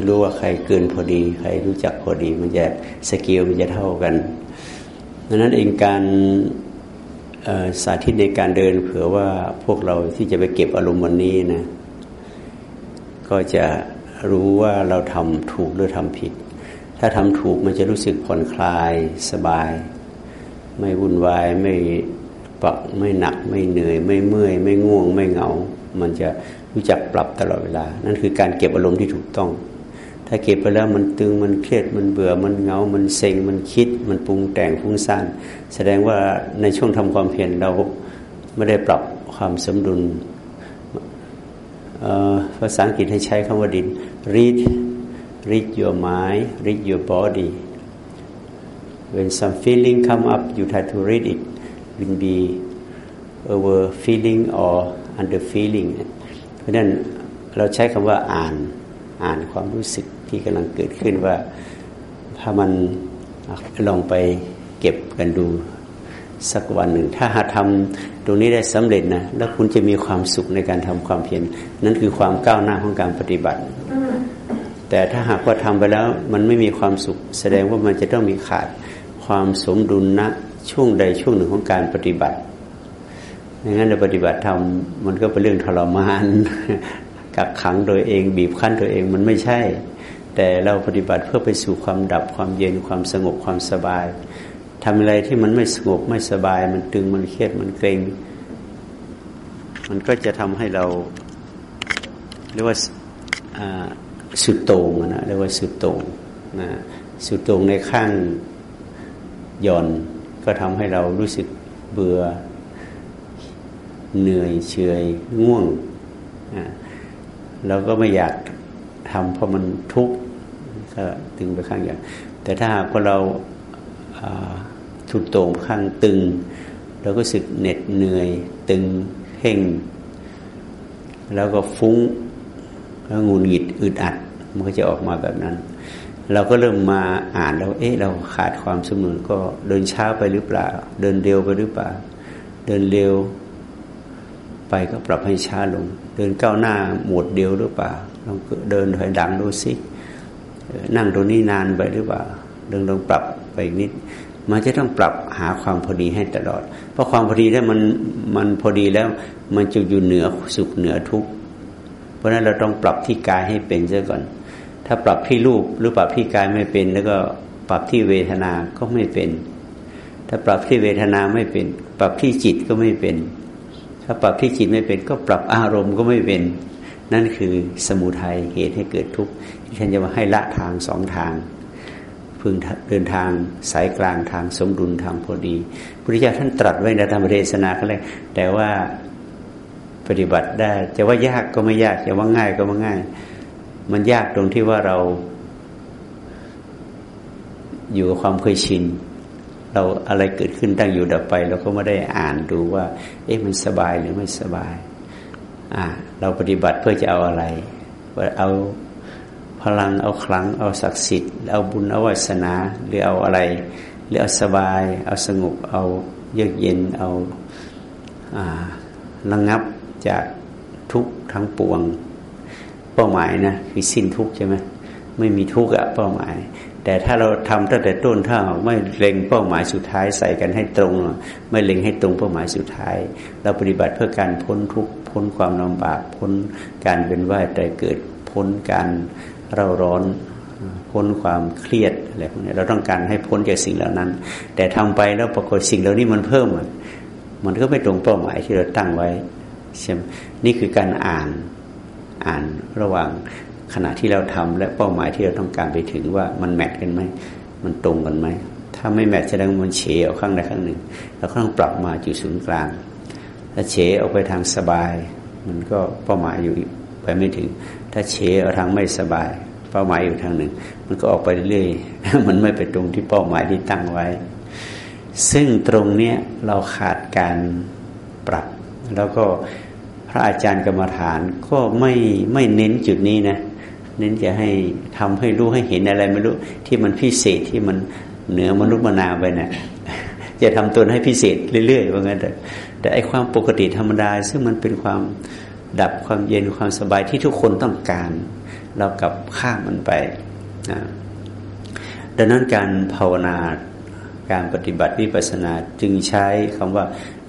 จะรู้ว่าใครเกินพอดี ใครรู้จักพอดี มันจะสกิลมันจะเท่ากันดังนั้นเองการสาธิตในการเดินเผื่อว่าพวกเราที่จะไปเก็บอารมณ์วันนี้นะก็จะรู้ว่าเราทำถูกหรือทำผิด ถ้าทำถูกมันจะรู้สึกผ่อนคลายสบาย ไม่วุ่นวายไม่ปักไม่หนักไม่เหนื่อย ไม่เมื่อย ไม่ง่วง ไม่เหงา มันจะรู้จักปรับตลอดเวลา นั่นคือการเก็บอารมณ์ที่ถูกต้อง ถ้าเก็บไปแล้วมันตึงมันเครียดมันเบื่อมันเหงา มันเซ็งมันคิด มันปรุงแต่งฟุ้งซ่านแสดงว่าในช่วงทำความเพียรเราไม่ได้ปรับความสมดุลภาษาอังกฤษให้ใช้คำว่าดิน read read your mind read your body when some feeling come up you try to read it will be over feeling or under feeling เพราะนั้นเราใช้คำว่าอ่านอ่านความรู้สึก ที่กำลังเกิดขึ้นว่าถ้ามันลองไปเก็บกันดูสักวันหนึ่ง ถ้าหาทำตรงนี้ได้สำเร็จนะแล้วคุณจะมีความสุขในการทำความเพียรนั่นคือความก้าวหน้าของการปฏิบัติ แต่ถ้าหากว่าทำไปแล้วมันไม่มีความสุข แสดงว่ามันจะต้องมีขาดความสมดุลนะช่วงใดช่วงหนึ่งของการปฏิบัติไม่งั้นเราปฏิบัติทำมันก็เป็นเรื่องทรมานกักขังโดยเองบีบคั้นตัวเองมันไม่ใช่ แต่เราปฏิบัติเพื่อไปสู่ความดับความเย็นความสงบความสบายทำอะไรที่มันไม่สงบไม่สบาย มันตึงมันเครียดมันเกรงมันก็จะทำให้เราเรียกว่าสุดโต่งนะเรียกว่าสุดโต่งนะสุดโต่งในข้างหย่อนก็ทำให้เรารู้สึกเบื่อเหนื่อยเฉยง่วงเราก็ไม่อยากทำเพราะมันทุกข์ ก็ตึงไปข้างอย่าง แต่ถ้าหากว่าเราทุดโต่งข้างตึงเราก็สึกเหน็ดเหนื่อยตึงเพ่ง แล้วก็ฟุ้งแล้วงูหงิดอึดอัด มันก็จะออกมาแบบนั้น เราก็เริ่มมาอ่านแล้วเอ๊ะ เราขาดความสมดุลก็เดินช้าไปหรือเปล่า เดินเร็วไปหรือเปล่า เดินเร็วไปก็ปรับให้ช้าลง เดินก้าวหน้าหมดเดียวหรือเปล่าลองเดินถอยดังดูสิ นั่งตรงนี้นานไปหรือเปล่าเดินลองปรับไปอีกนิด มันจะต้องปรับหาความพอดีให้ตลอด เพราะความพอดีแล้วมันมันพอดีแล้ว มันจะอยู่เหนือสุขเหนือทุกข์เพราะนั้นเราต้องปรับที่กายให้เป็นซะก่อน ถ้าปรับที่รูปหรือปรับที่กายไม่เป็น แล้วก็ปรับที่เวทนาก็ไม่เป็น ถ้าปรับที่เวทนาไม่เป็น ปรับที่จิตก็ไม่เป็น ถ้าปรับที่จิตไม่เป็น ก็ปรับอารมณ์ก็ไม่เป็น นั่นคือสมุทัยเหตุให้เกิดทุกข์ ที่ท่านจะมาให้ละทางสองทางพึงเดินทางสายกลางทางสมดุลทางพอดีพุทธเจ้าท่านตรัสไว้ในธรรมเทศนาก็เลยแต่ว่าปฏิบัติได้ จะว่ายากก็ไม่ยากจะว่าง่ายก็ไม่ง่าย มันยากตรงที่ว่าเรา อยู่กับความเคยชิน เราอะไรเกิดขึ้นตั้งอยู่ดับไปเราก็ไม่ได้อ่านดูว่า เอ๊ะมันสบายหรือไม่สบาย อ่า เราปฏิบัติเพื่อจะเอาอะไรเอา พลังเอาคลัง เอาศักดิ์สิทธิ์ เอาบุญเอาวาสนาหรือเอาอะไร หรือเอาสบาย เอาสงบเอาเยือกเย็นเอาระงับจากทุกทั้งปวง เป้าหมายนะคือสิ้นทุกใช่ไหมไม่มีทุกอะเป้าหมาย แต่ถ้าเราทำตั้งแต่ต้นถ้าไม่เล็งเป้าหมายสุดท้ายใส่กันให้ตรง ไม่เล็งให้ตรงเป้าหมายสุดท้าย เราปฏิบัติเพื่อการพ้นทุกพ้นความลำบากพ้นการเป็นว่ายแต่เกิดพ้นการ เราร้อนพ้นความเครียดอะไรพวกนี้เราต้องการให้พ้นจากสิ่งเหล่านั้น แต่ทำไปแล้วปรากฏสิ่งเหล่านี้มันเพิ่ม มันก็ไม่ตรงเป้าหมายที่เราตั้งไว้ใช่ไหมนี่คือการอ่านอ่านระหว่างขณะที่เราทำและเป้าหมายที่เราต้องการไปถึงว่ามันแมทกันไหมมันตรงกันไหมถ้าไม่แมทแสดงมันเฉยออกข้างใดข้างหนึ่งเราก็ต้องปรับมาจุดศูนย์กลางถ้าเฉยออกไปทางสบาย มันก็เป้าหมายอยู่ไปไม่ถึง ถ้าเฉเอาทางไม่สบาย เป้าหมายอยู่ทางหนึ่ง มันก็ออกไปเรื่อยมันไม่ไปตรงที่เป้าหมายที่ตั้งไว้ ซึ่งตรงเนี้ยเราขาดการปรับ แล้วก็พระอาจารย์กรรมฐานก็ไม่ไม่เน้นจุดนี้นะเน้นจะให้ทำให้รู้ให้เห็นอะไรไม่รู้ที่มันพิเศษที่มันเหนือมนุษย์มนาไปนะ่ะจะทำตัวให้พิเศษเรื่อยๆว่างั้นแต่แต่ไอความปกติธรรมดาซึ่งมันเป็นความ ดับความเย็นความสบายที่ทุกคนต้องการ เรากลับข้ามมันไปนะดังนั้นการภาวนาการปฏิบัติวิปัสสนาจึงใช้คำว่า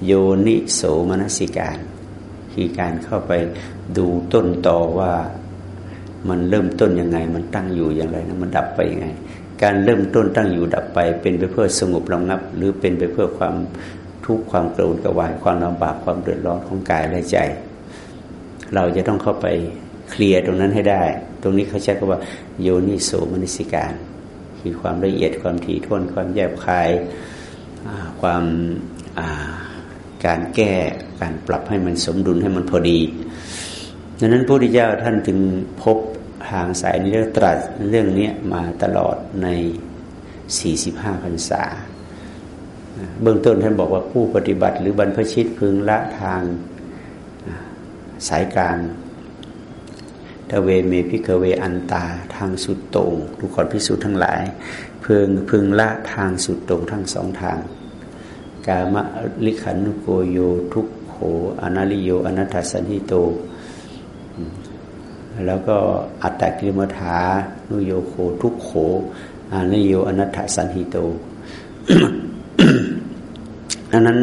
โยนิโสมนสิการ คือการเข้าไปดูต้นต่อว่ามันเริ่มต้นยังไง มันตั้งอยู่อย่างไรนะมันดับไปยังไง การเริ่มต้นตั้งอยู่ดับไป เป็นไปเพื่อสงบระงับ หรือเป็นไปเพื่อความทุกข์ความโกรธกวายความลำบากความเดือดร้อนของกายและใจ เราจะต้องเข้าไปเคลียร์ตรงนั้นให้ได้ ตรงนี้เขาใช้คำว่า โยนิโสมนสิการ คือความละเอียดความถี่ถ้วนความแยบคายความการแก้การปรับให้มันสมดุลให้มันพอดีดังนั้นพระพุทธเจ้าท่านจึงพบทางสายในเรื่องตรัสเรื่องนี้มาตลอดใน 45พรรษา เบื้องต้นท่านบอกว่าผู้ปฏิบัติหรือบรรพชิตพึงละทาง สายกลางเทฺวเม ภิกฺขเว อนฺตาทางสุดโต่งทุกคนพิสูจน์ทั้งหลาย เพึงพึงละทางสุดโต่งทั้งสองทาง กามะลิขันุโกโยทุกโขอนาลิโยอนัตสันหิโต แล้วก็อัตตกิลมถานุโยโคทุกโขอานิโยอนัตสันหิโตอันนั้น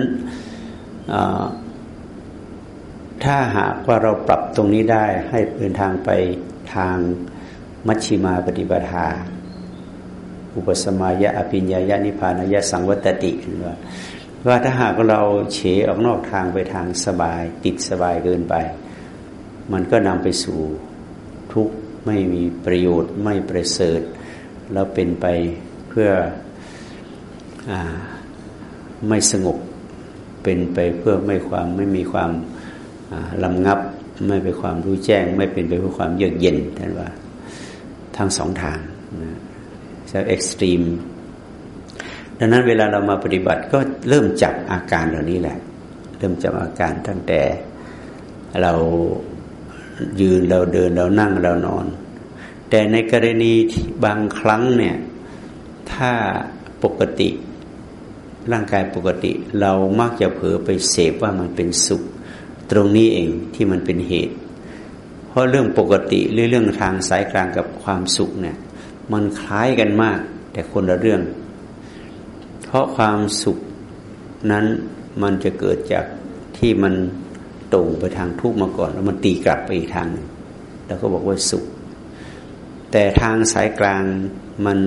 ถ้าหากว่าเราปรับตรงนี้ได้ให้เดินทางไปทางมัชชิมาปฏิปทาอุปสมายะอภิญญายะนิพานายะสังวัตติว่าว่าถ้าหากเราเฉออกนอกทางไปทางสบาย ติดสบายเกินไป มันก็นำไปสู่ทุกข์ไม่มีประโยชน์ไม่ประเสริฐ แล้วเป็นไปเพื่ออไม่สงบเป็นไปเพื่อไม่ความไม่มีความ ลำงับไม่เป็นความรู้แจ้ง ไม่เป็นไปเพื่อความเยือกเย็นท่านว่าทั้งสองทางนะจะเอ็กซ์ตรีมดังนั้นเวลาเรามาปฏิบัติก็เริ่มจับอาการเหล่านี้แหละ เริ่มจับอาการตั้งแต่เรายืนเราเดินเรานั่งเรานอน แต่ในกรณีบางครั้งเนี่ยถ้าปกติร่างกายปกติ เรามักจะเผลอไปเสพว่ามันเป็นสุข ตรงนี้เองที่มันเป็นเหตุ เพราะเรื่องปกติหรือเรื่องทางสายกลางกับความสุขเนี่ย มันคล้ายกันมาก แต่คนละเรื่อง เพราะความสุขนั้นมันจะเกิดจากที่มันตรงไปทางทุกข์มาก่อน แล้วมันตีกลับไปอีกทางแล้วก็บอกว่าสุข แต่ทางสายกลางมัน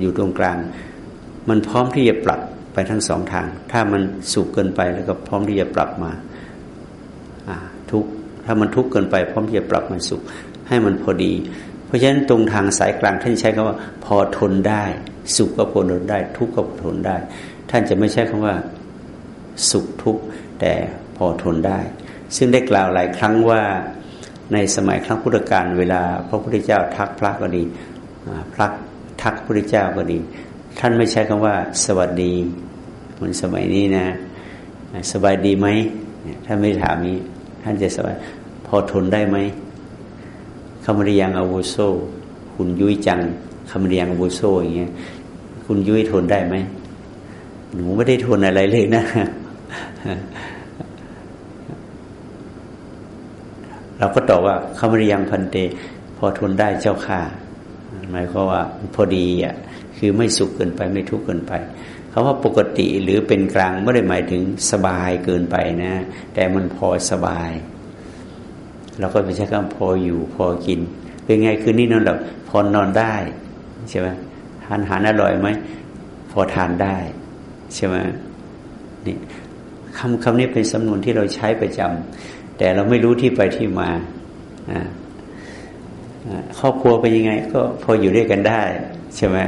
อยู่ตรงกลาง มันพร้อมที่จะปรับไปทั้งสองทาง ถ้ามันสุขเกินไปแล้วก็พร้อมที่จะปรับมา ทุกถ้ามันทุกข์เกินไปพร้อมที่จะปรับมันสุข ให้มันพอดี เพราะฉะนั้นตรงทางสายกลางท่านใช้คำว่า พอทนได้ สุขก็พอทนได้ ทุกข์ก็ทนได้ ท่านจะไม่ใช่คำว่าสุขทุกข์แต่พอทนได้ ซึ่งได้กล่าวหลายครั้งว่าในสมัยครั้งพุทธกาลเวลา พระพุทธเจ้าทักพระก็ดีพระทักพระพุทธเจ้าก็ดี ท่านไม่ใช้คำว่า สวัสดีเหมือนสมัยนี้นะ สบายดีไหมท่านไม่ถามนี้ ท่านจะสบายพอทนได้ไหมคำเรียงอาวุโซคุณยุ้ยจังคำเรียงอาวุโซอย่างเงี้ยคุณยุ้ยทนได้ไหมหนูไม่ได้ทนอะไรเลยนะ เราก็ตอบว่าคำเรียงพันเต พอทนได้เจ้าค่ะหมายความว่าพอดีอะคือไม่สุขเกินไปไม่ทุกข์เกินไป คำว่าปกติหรือเป็นกลางไม่ได้หมายถึงสบายเกินไปนะ แต่มันพอสบายเราก็ไม่ใช่คำพออยู่พอกิน เป็นไงคืนนี้นอนหลับพอนอนได้ใช่ไหมทานอาหารอร่อยไหมพอทานได้ใช่ไหมนี่คำคำนี้เป็นสำนวนที่เราใช้ประจำแต่เราไม่รู้ที่ไปที่มาครอบครัวเป็นยังไง ก็พออยู่ด้วยกันได้ใช่ไหม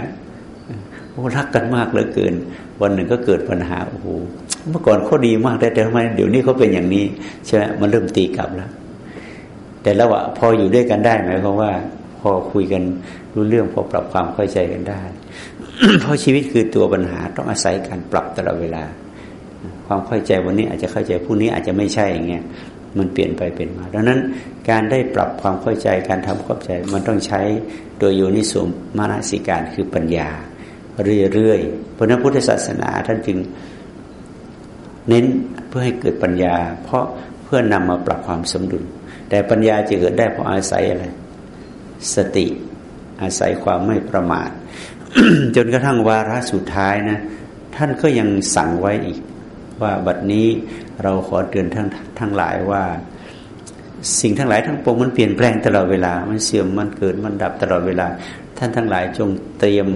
รักกันมากเหลือเกิน วันหนึ่งก็เกิดปัญหาโอ้โหเมื่อก่อนเขาดีมากแต่ทำไมเดี๋ยวนี้เขาเป็นอย่างนี้ใช่ไหมมันเริ่มตีกลับแล้ว แต่แล้วว่าพออยู่ด้วยกันได้หมายความว่า พอคุยกันรู้เรื่องพอปรับความเข้าใจกันได้ เพราะชีวิตคือตัวปัญหาต้องอาศัยการปรับตลอดเวลา ความเข้าใจวันนี้อาจจะเข้าใจพรุ่งนี้อาจจะไม่ใช่อย่างเงี้ยมันเปลี่ยนไปเปลี่ยนมา ดังนั้นการได้ปรับความเข้าใจการทำความเข้าใจ มันต้องใช้โดยโยนิสมมานสิการคือปัญญา เรื่อยๆ เพราะนั้นพุทธศาสนาท่านจึงเน้นเพื่อให้เกิดปัญญา เพราะเพื่อนำมาปรับความสมดุล แต่ปัญญาจะเกิดได้เพราะอาศัยอะไร สติอาศัยความไม่ประมาท จนกระทั่งวาระสุดท้ายนะ ท่านก็ยังสั่งไว้อีก ว่าบัดนี้เราขอเตือนทั้งทั้งหลายว่า สิ่งทั้งหลายทั้งปวงมันเปลี่ยนแปลงตลอดเวลา มันเสื่อมมันเกิดมันดับตลอดเวลา ท่านทั้งหลายจงเตรียม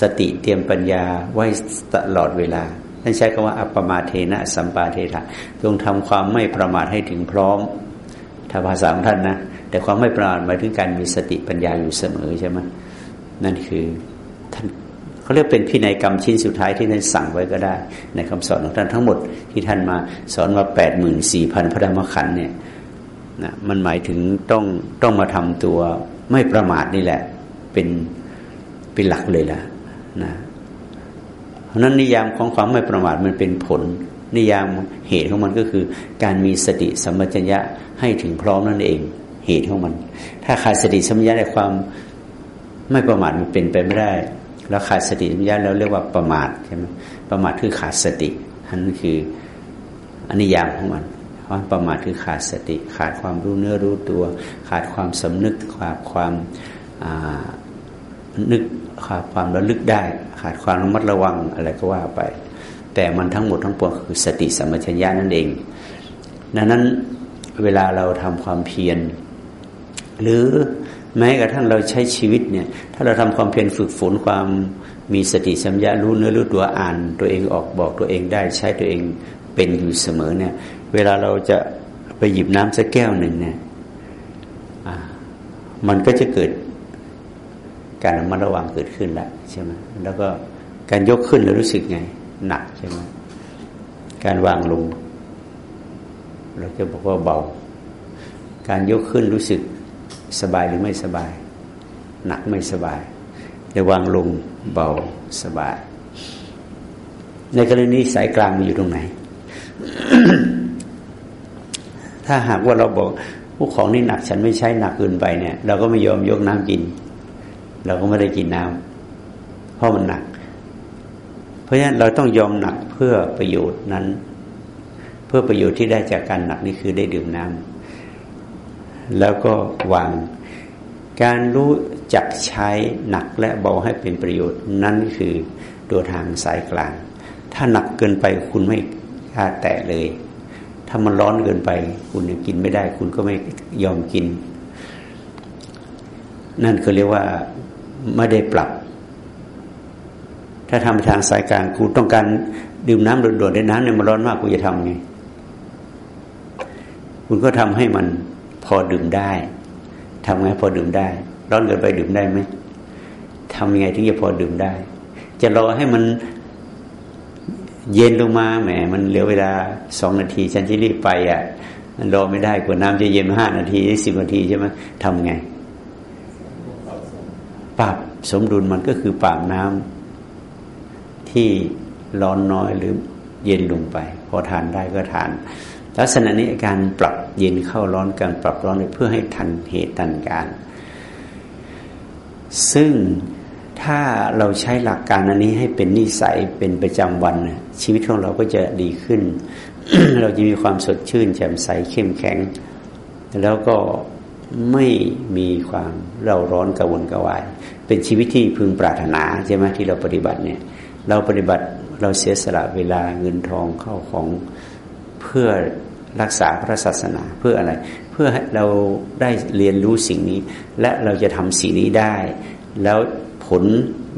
สติเตรียมปัญญาไว้ตลอดเวลาท่านใช้คำว่าอัปปมาเทนะสัมปาเทถะจงทำความไม่ประมาทให้ถึงพร้อมถ้าภาษาของท่านนะแต่ความไม่ประมาทหมายถึงการมีสติปัญญาอยู่เสมอใช่ไหมนั่นคือท่านเขาเรียกเป็นพินัยกรรมชิ้นสุดท้ายที่ท่านสั่งไว้ก็ได้ ในคำสอนของท่านทั้งหมดที่ท่านมาสอนมาแปดหมื่นสี่พันพระธรรมขันธ์เนี่ยนะมันหมายถึงต้องต้องมาทำตัวไม่ประมาทนี่แหละ เป็นเป็นหลักเลยล่ะ นะเพราะนั้นนิยามของความไม่ประมาทมันเป็นผล นิยามเหตุของมันก็คือ การมีสติสัมปชัญญะให้ถึงพร้อมนั่นเองเหตุของมัน ถ้าขาดสติสัมปชัญญะในความไม่ประมาทมันเป็นไปไม่ได้ แล้วขาดสติสัมปชัญญะแล้วเรียกว่าประมาทใช่ไหมประมาทคือขาดสตินั่นคืออนิยามของมันความประมาทคือขาดสติ ขาดความรู้เนื้อรู้ตัว ขาดความสำนึกขาดความนึก ขาดความระลึกได้ ขาดความระมัดระวังอะไรก็ว่าไป แต่มันทั้งหมดทั้งปวงคือสติสัมปชัญญะนั่นเอง ดังนั้นเวลาเราทำความเพียร หรือแม้กระทั่งเราใช้ชีวิตเนี่ย ถ้าเราทำความเพียรฝึกฝนความมีสติสัมยารู้เนื้อรู้ตัวอ่าน ตัวเองออกบอกตัวเองได้ใช้ตัวเองเป็นอยู่เสมอเนี่ย เวลาเราจะไปหยิบน้ำสักแก้วหนึ่งเนี่ยมันก็จะเกิด การระมัดระวังเกิดขึ้นแล้วใช่ไหมแล้วก็การยกขึ้นแล้วรู้สึกไง หนักใช่ไหมการวางลงเราจะบอกว่าเบา การยกขึ้นรู้สึกสบายหรือไม่สบาย หนักไม่สบายจะวางลงเบาสบาย ในกรณีสายกลางมันอยู่ตรงไหน ถ้าหากว่าเราบอกผู้ของนี่หนักฉันไม่ใช้หนักเกินไปเนี่ย เราก็ไม่ยอมยกน้ำกิน เราก็ไม่ได้กินน้ำเพราะมันหนัก เพราะฉะนั้นเราต้องยอมหนักเพื่อประโยชน์นั้น เพื่อประโยชน์ที่ได้จากการหนักนี่คือได้ดื่มน้ำแล้วก็วางการรู้จักใช้หนักและเบาให้เป็นประโยชน์นั่นคือตัวทางสายกลาง ถ้าหนักเกินไปคุณไม่กล้าแตะเลย ถ้ามันร้อนเกินไป คุณกินไม่ได้ คุณก็ไม่ยอมกิน นั่นคือเรียกว่า ไม่ได้ปรับ ถ้าทำทางสายกลางคุณต้องการดื่มน้ำโดดๆในน้ำเนี่ยมันร้อนมากคุณจะทำไงคุณก็ทำให้มันพอดื่มได้ทำไงพอดื่มได้ ร้อนเกินไปดื่มได้ไหมทำยังไงถึงจะพอดื่มได้ จะรอให้มันเย็นลงมาแหม มันเหลือเวลาสองนาที ฉันจะรีบไปอะ มันรอไม่ได้กว่าน้ำจะเย็นห้านาทีสิบนาทีใช่ไหมทำไง ปรับสมดุลมันก็คือปรับน้ำที่ร้อนน้อยหรือเย็นลงไป พอทานได้ก็ทาน ลักษณะนี้การปรับเย็นเข้าร้อนการปรับร้อนเพื่อให้ทันเหตุทันการ ซึ่งถ้าเราใช้หลักการอันนี้ให้เป็นนิสัยเป็นประจำวัน ชีวิตของเราก็จะดีขึ้น เราจะมีความสดชื่น แจ่มใสเข้มแข็ง แล้วก็ไม่มีความเราร้อนกระวนกระวาย เป็นชีวิตที่พึงปรารถนาใช่ไหมที่เราปฏิบัติเนี่ย เราปฏิบัติเราเสียสละเวลาเงินทองเข้าของเพื่อรักษาพระศาสนาเพื่ออะไร เพื่อให้เราได้เรียนรู้สิ่งนี้ และเราจะทำสิ่งนี้ได้ แล้วผล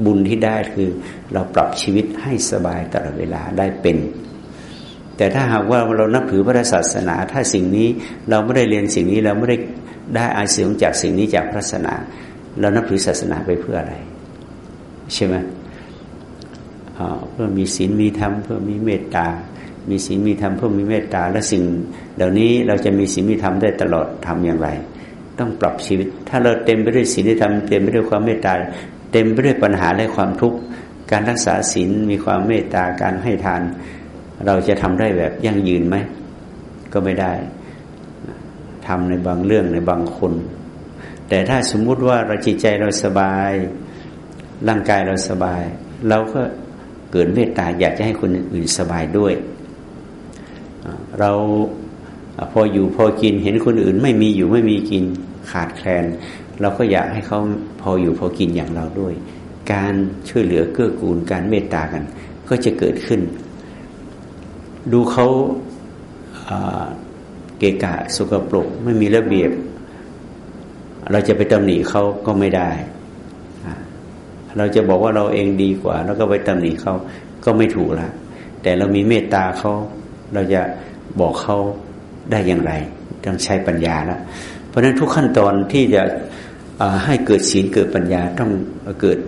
บุญที่ได้คือเราปรับชีวิตให้สบายตลอดเวลาได้เป็น แต่ถ้าหากว่าเรานับถือพระศาสนา ถ้าสิ่งนี้เราไม่ได้เรียนสิ่งนี้เราไม่ได้ได้อาศัยจากสิ่งนี้จากพระศาสนา เรานับถือศาสนาไปเพื่ออะไร ใช่ไหมเพื่อมีศีลมีธรรมเพื่อมีเมตตา มีศีลมีธรรมเพื่อมีเมตตา และสิ่ง เหล่านี้เราจะมีศีลมีธรรมได้ตลอดทำอย่างไร ต้องปรับชีวิต ถ้าเราเต็มไปด้วยศีลธรรมเต็มไปด้วยความเมตตา เต็มไปด้วยปัญหาและความทุกข์การรักษาศีลมีความเมตตาการให้ทาน เราจะทำได้แบบยั่งยืนไหมก็ไม่ได้ทำในบางเรื่องในบางคน แต่ถ้าสมมุติว่าเราจิตใจเราสบาย ร่างกายเราสบาย เราก็เกิดเมตตาอยากจะให้คนอื่นสบายด้วย เราพออยู่พอกินเห็นคนอื่น ไม่มีอยู่ไม่มีกินขาดแคลน เราก็อยากให้เขาพออยู่พอกินอย่างเราด้วย การช่วยเหลือเกื้อกูลการเมตตากัน ก็จะเกิดขึ้น ดูเขาเกะกะสกปรกไม่มีระเบียบ เราจะไปตำหนิเขาก็ไม่ได้ เราจะบอกว่าเราเองดีกว่า แล้วก็ไปตำหนิเขาก็ไม่ถูกละ แต่เรามีเมตตาเขา เราจะบอกเขาได้อย่างไร ต้องใช้ปัญญาล้วเพราะฉะนั้นทุกขั้นตอนที่จะให้เกิดศีลเกิดปัญญาต้องเกิด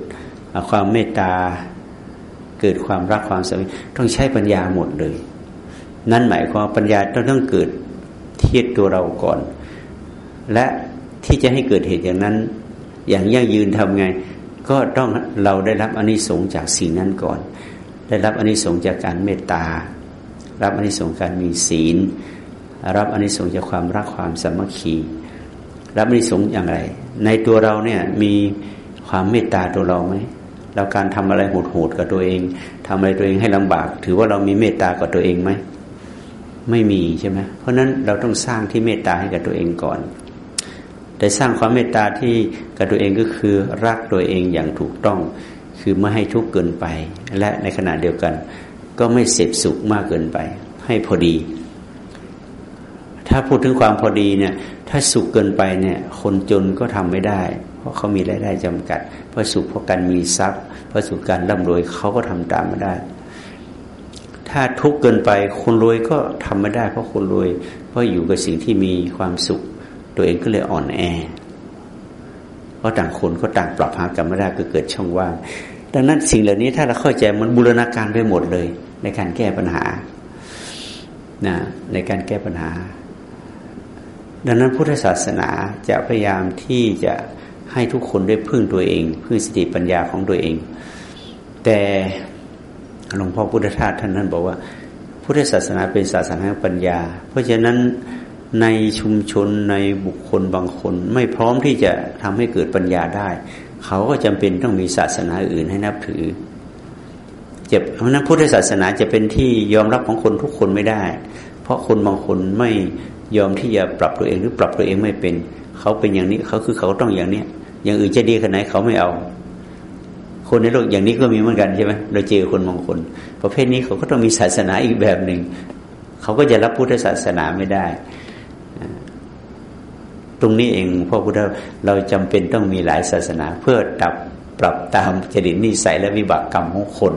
ความเมตตา เกิดความรักความสมัต้องใช้ปัญญาหมดเลย นั่นหมายความปัญญาต้องต้องเกิดเทียบตัวเราก่อน และ ที่จะให้เกิดเหตุอย่างนั้น อย่างยั่งยืนทำไง ก็ต้องเราได้รับอนนิสงส์จากสิ่งนั้นก่อน ได้รับอนนิสงส์จากการเมตตา รับอนนิสงส์การมีศีล รับอนนิสงส์จากความรักความสามัคคี รับอนนิสงส์อย่างไร ในตัวเราเนี่ยมีความเมตตาตัวเราไหมเราการทำอะไรโหดๆกับตัวเองทำอะไรตัวเองให้ลำบาก ถือว่าเรามีเมตตากับตัวเองไหมไม่มีใช่ไหมเพราะนั้นเราต้องสร้างที่เมตตาให้กับตัวเองก่อน แต่สร้างความเมตตาที่กับตัวเองก็คือรักตัวเองอย่างถูกต้อง คือไม่ให้ทุกข์เกินไป และในขณะเดียวกัน ก็ไม่เสพสุขมากเกินไป ให้พอดี ถ้าพูดถึงความพอดีเนี่ย ถ้าสุขเกินไปเนี่ย คนจนก็ทำไม่ได้ เพราะเขามีรายได้จำกัด เพราะสุขเพราะการมีทรัพย์ เพราะสุขการร่ำรวยเขาก็ทำตามไม่ได้ ถ้าทุกข์เกินไปคนรวยก็ทำไม่ได้ เพราะคนรวยเพราะอยู่กับสิ่งที่มีความสุข ตัวเองก็เลยอ่อนแอเพราะต่างคนก็ต่างปรับหากันไม่ได้ก็เกิดช่องว่างดังนั้นสิ่งเหล่านี้ถ้าเราเข้าใจมันบูรณาการไปหมดเลย ในการแก้ปัญหานะในการแก้ปัญหา ดังนั้นพุทธศาสนาจะพยายามที่จะให้ทุกคนได้พึ่งตัวเอง พึ่งสติปัญญาของตัวเอง แต่หลวงพ่อพุทธทาสท่านนั้นบอกว่า พุทธศาสนาเป็นศาสนาปัญญา เพราะฉะนั้น ในชุมชนในบุคคลบางคน ไม่พร้อมที่จะทำให้เกิดปัญญาได้ เขาก็จำเป็นต้องมีศาสนาอื่นให้นับถือจะเพราะนั้นพุทธศาสนาจะเป็นที่ยอมรับของคนทุกคนไม่ได้ เพราะคนบางคนไม่ยอมที่จะปรับตัวเองหรือปรับตัวเองไม่เป็น เขาเป็นอย่างนี้เขาคือเขาต้องอย่างเนี้ยอย่างอื่นจะดีขนาดไหนเขาไม่เอา คนในโลกอย่างนี้ก็มีเหมือนกันใช่ไหมเราเจอคนบางคน ประเภทนี้เขาก็ต้องมีศาสนาอีกแบบหนึ่งเขาก็จะรับพุทธศาสนาไม่ได้ ตรงนี้เองพ่อพุทธเราจำเป็นต้องมีหลายศาสนา เพื่อดับปรับตามจริตนิสัยและวิบากกรรมของคน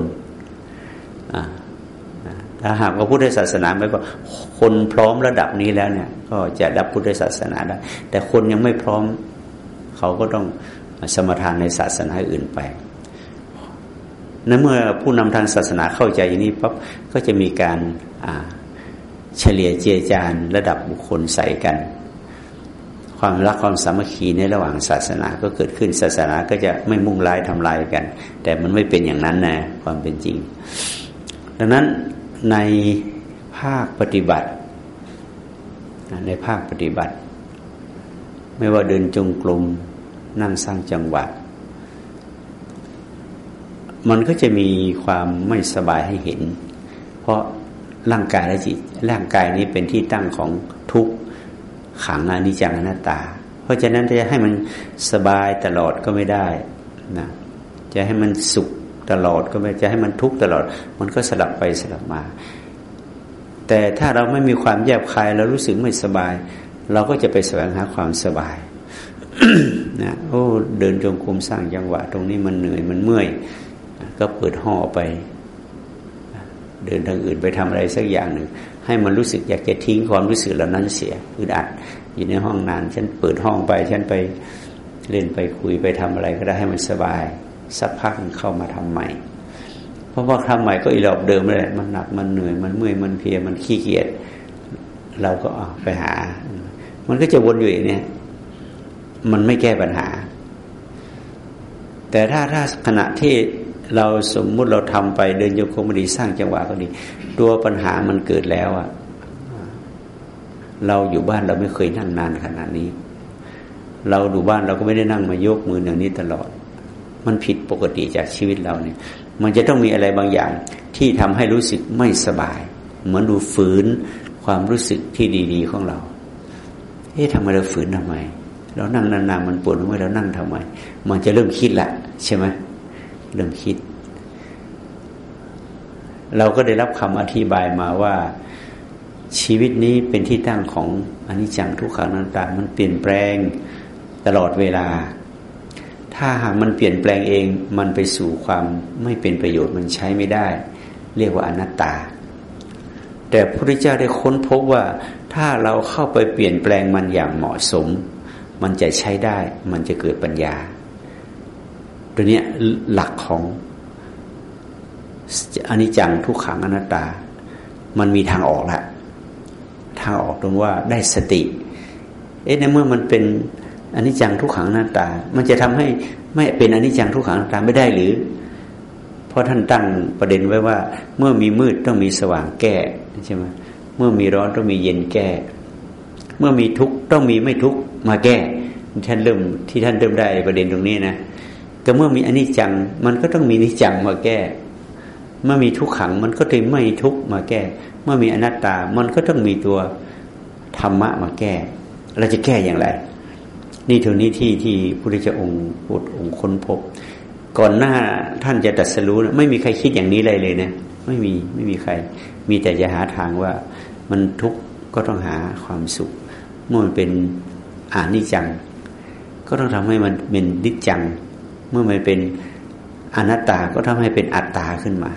ถ้าหากว่าพุทธศาสนาไม่ก็คนพร้อมระดับนี้แล้วเนี่ย ก็จะรับพุทธศาสนาได้ แต่คนยังไม่พร้อม เขาก็ต้องสมทานในศาสนาอื่นไปนั้นเมื่อผู้นำทางศาสนาเข้าใจอย่างนี้ปั๊บก็จะมีการเฉลี่ยเจียจานระดับบุคคลใส่กัน ความรักความสามัคคีในระหว่างศาสนาก็เกิดขึ้นศาสนาก็จะไม่มุ่งร้ายทำลายกัน แต่มันไม่เป็นอย่างนั้นนะความเป็นจริง ดังนั้นในภาคปฏิบัติ ในภาคปฏิบัติ ไม่ว่าเดินจงกรมนั่งสร้างจังหวะมันก็จะมีความไม่สบายให้เห็น เพราะร่างกายและจิตร่างกายนี้เป็นที่ตั้งของทุก ขังอนิจจังอนัตตา เพราะฉะนั้นจะให้มันสบายตลอดก็ไม่ได้นะจะให้มันสุขตลอดก็ไม่จะให้มันทุกข์ตลอด มันก็สลับไปสลับมา แต่ถ้าเราไม่มีความแยบคายเรารู้สึกไม่สบาย เราก็จะไปแสวงหาความสบายนะโอ้เดินจงกรมสร้างจังหวะ ตรงนี้มันเหนื่อยมันเมื่อย ก็เปิดห้อไป เดินทางอื่นไปทำอะไรสักอย่างหนึ่งให้มันรู้สึกอยากจะทิ้งความรู้สึกเหล่านั้นเสียอึดอัดอยู่ในห้องนานฉันเปิดห้องไปฉันไปเล่นไปคุยไปทำอะไรก็ได้ให้มันสบาย สักพักเข้ามาทำใหม่ เพราะว่าทำใหม่ก็อีหลอบเดิมเลยมันหนักมันเหนื่อยมันเมื่อยมันเพียมันขี้เกียจเราก็ไปหา มันก็จะวนอยู่อย่างนี้มันไม่แก้ปัญหา แต่ถ้าถ้าขณะที่ เราสมมุติเราทำไปเดินโยกมดีสร้างจังหวะก็ดี ตัวปัญหามันเกิดแล้วอะเราอยู่บ้านเราไม่เคยนั่งนานขนาดนี้ เราดูบ้านเราก็ไม่ได้นั่งมายกมืออย่างนี้ตลอด มันผิดปกติจากชีวิตเราเนี่ย มันจะต้องมีอะไรบางอย่างที่ทำให้รู้สึกไม่สบาย เหมือนดูฝืนความรู้สึกที่ดีๆของเราเอ๊ะทำไมเราฝืนทำไม เรานั่งนานๆมันปวดเมื่อเรานั่งทำไม มันจะเริ่มคิดละใช่ไหม เริ่มคิด เราก็ได้รับคำอธิบายมาว่าชีวิตนี้เป็นที่ตั้งของอนิจจังทุกขังต่างมันเปลี่ยนแปลงตลอดเวลา ถ้าหากมันเปลี่ยนแปลงเอง มันไปสู่ความไม่เป็นประโยชน์มันใช้ไม่ได้ เรียกว่าอนัตตา แต่พระพุทธเจ้าได้ค้นพบว่า ถ้าเราเข้าไปเปลี่ยนแปลงมันอย่างเหมาะสม มันจะใช้ได้ มันจะเกิดปัญญา ตัวนี้หลักของอนิจจังทุกขังอนัตตา มันมีทางออกละทางออกตรงว่าได้สติ เอ๊ะในเมื่อมันเป็นอนิจจังทุกขังหน้าตา มันจะทำให้ไม่เป็นอนิจจังทุกขังหน้าตาไม่ได้หรือ เพราะท่านตั้งประเด็นไว้ว่า เมื่อมีมืดต้องมีสว่างแก้ใช่ไหมเมื่อมีร้อนต้องมีเย็นแก้ เมื่อมีทุกข์ต้องมีไม่ทุกข์มาแก้ท่านเริ่มที่ท่านเริ่มได้ประเด็นตรงนี้นะ ก็เมื่อมีอนิจจัง มันก็ต้องมีนิจจังมาแก้ เมื่อมีทุกขัง มันก็ต้องไม่ทุกข์มาแก้ เมื่อมีอนัตตา มันก็ต้องมีตัวธรรมะมาแก้ เราจะแก้อย่างไร นี่เท่านี้ที่ที่พระพุทธเจ้าองค์พุทธองค์ค้นพบ ก่อนหน้าท่านจะตัดสรู้ไม่มีใครคิดอย่างนี้เลยเลยนะไม่มีไม่มีใคร มีแต่จะหาทางว่ามันทุกข์ก็ต้องหาความสุขเมื่อมันเป็นอานิจัง ก็ต้องทำให้มันเป็นดิจัง เมื่อมันเป็นอนัตตาก็ทำให้เป็นอัตตาขึ้นมา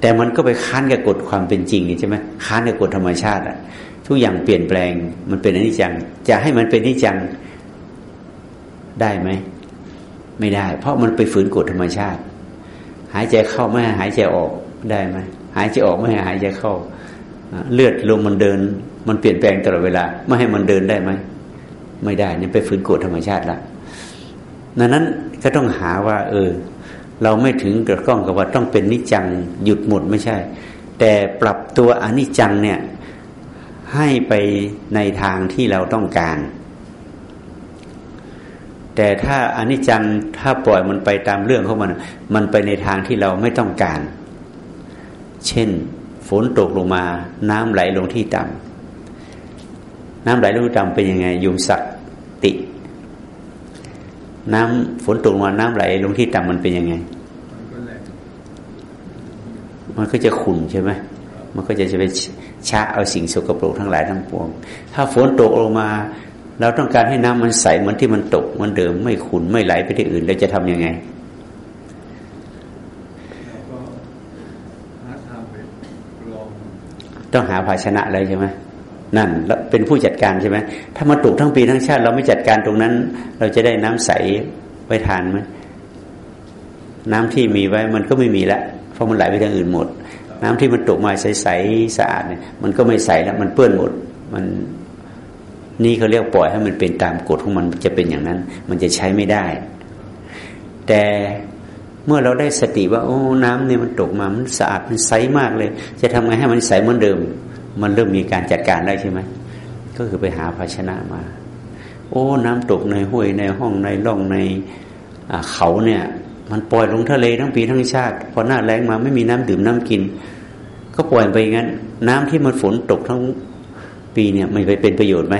แต่มันก็ไปค้านกับกฎความเป็นจริงใช่ไหมค้านกับกฎธรรมชาติอะทุกอย่างเปลี่ยนแปลง มันเป็นอนิจจัง จะให้มันเป็นนิจจังได้ไหมไม่ได้ เพราะมันไปฝืนกฎธรรมชาติ หายใจเข้าไม่ให้หายใจออกได้ไหมหายใจออกไม่ให้หายใจเข้า เลือดลมมันเดิน มันเปลี่ยนแปลงตลอดเวลา ไม่ให้มันเดินได้ไหมไม่ได้นี่ไปฝืนกฎธรรมชาติละ ดังนั้นก็ต้องหาว่า เออ เราไม่ถึงกระก้องกับว่าต้องเป็นนิจังหยุดหมดไม่ใช่ แต่ปรับตัวอนิจจังเนี่ยให้ไปในทางที่เราต้องการ แต่ถ้าอนิจจังถ้าปล่อยมันไปตามเรื่องของมัน มันไปในทางที่เราไม่ต้องการ เช่น ฝนตกลงมา น้ำไหลลงที่ต่ำน้ำไหลลงที่ต่ำเป็นยังไง ยุงสักติ น้ำฝนตกมาน้ำไหล ลงที่ต่ำมันเป็นยังไง มันก็จะขุ่นใช่ไหมมันก็จะจะไปชะเอาสิ่งสกปรกทั้งหลายทั้งปวง ถ้าฝนตกลงมา เราต้องการให้น้ำมันใสเหมือนที่มันตกเหมือนเดิมไม่ขุ่นไม่ไหลไปที่อื่นเราจะทํำยังไงต้องหาภาชนะเลยใช่ไหม นั่นแล้วเป็นผู้จัดการใช่ไหมถ้ามาตกทั้งปีทั้งชาติ เราไม่จัดการตรงนั้น เราจะได้น้ำใสไว้ทานไหมน้ำที่มีไว้มันก็ไม่มีละเพราะมันไหลไปทางอื่นหมด น้ำที่มันตกมาใสๆสะอาดเนี่ยมันก็ไม่ใสแล้วมันเปื้อนหมดมันนี่เขาเรียกปล่อยให้มันเป็นตามกฎของมันจะเป็นอย่างนั้น มันจะใช้ไม่ได้ แต่เมื่อเราได้สติว่า โอ้ น้ำเนี่ยมันตกมามันสะอาดมันใสมากเลย จะทำไงให้มันใสเหมือนเดิม มันเริ่มมีการจัดการได้ใช่ไหมก็คือไปหาภาชนะมา โอ้ น้ำตกในห้วยในห้องในร่องในเขาเนี่ย มันปล่อยลงทะเลทั้งปีทั้งชาติพอหน้าแรงมาไม่มีน้ำดื่มน้ำกิน ก็ปล่อยไปงั้น น้ำที่มันฝนตกทั้งปีเนี่ยไม่ไปเป็นประโยชน์ไหม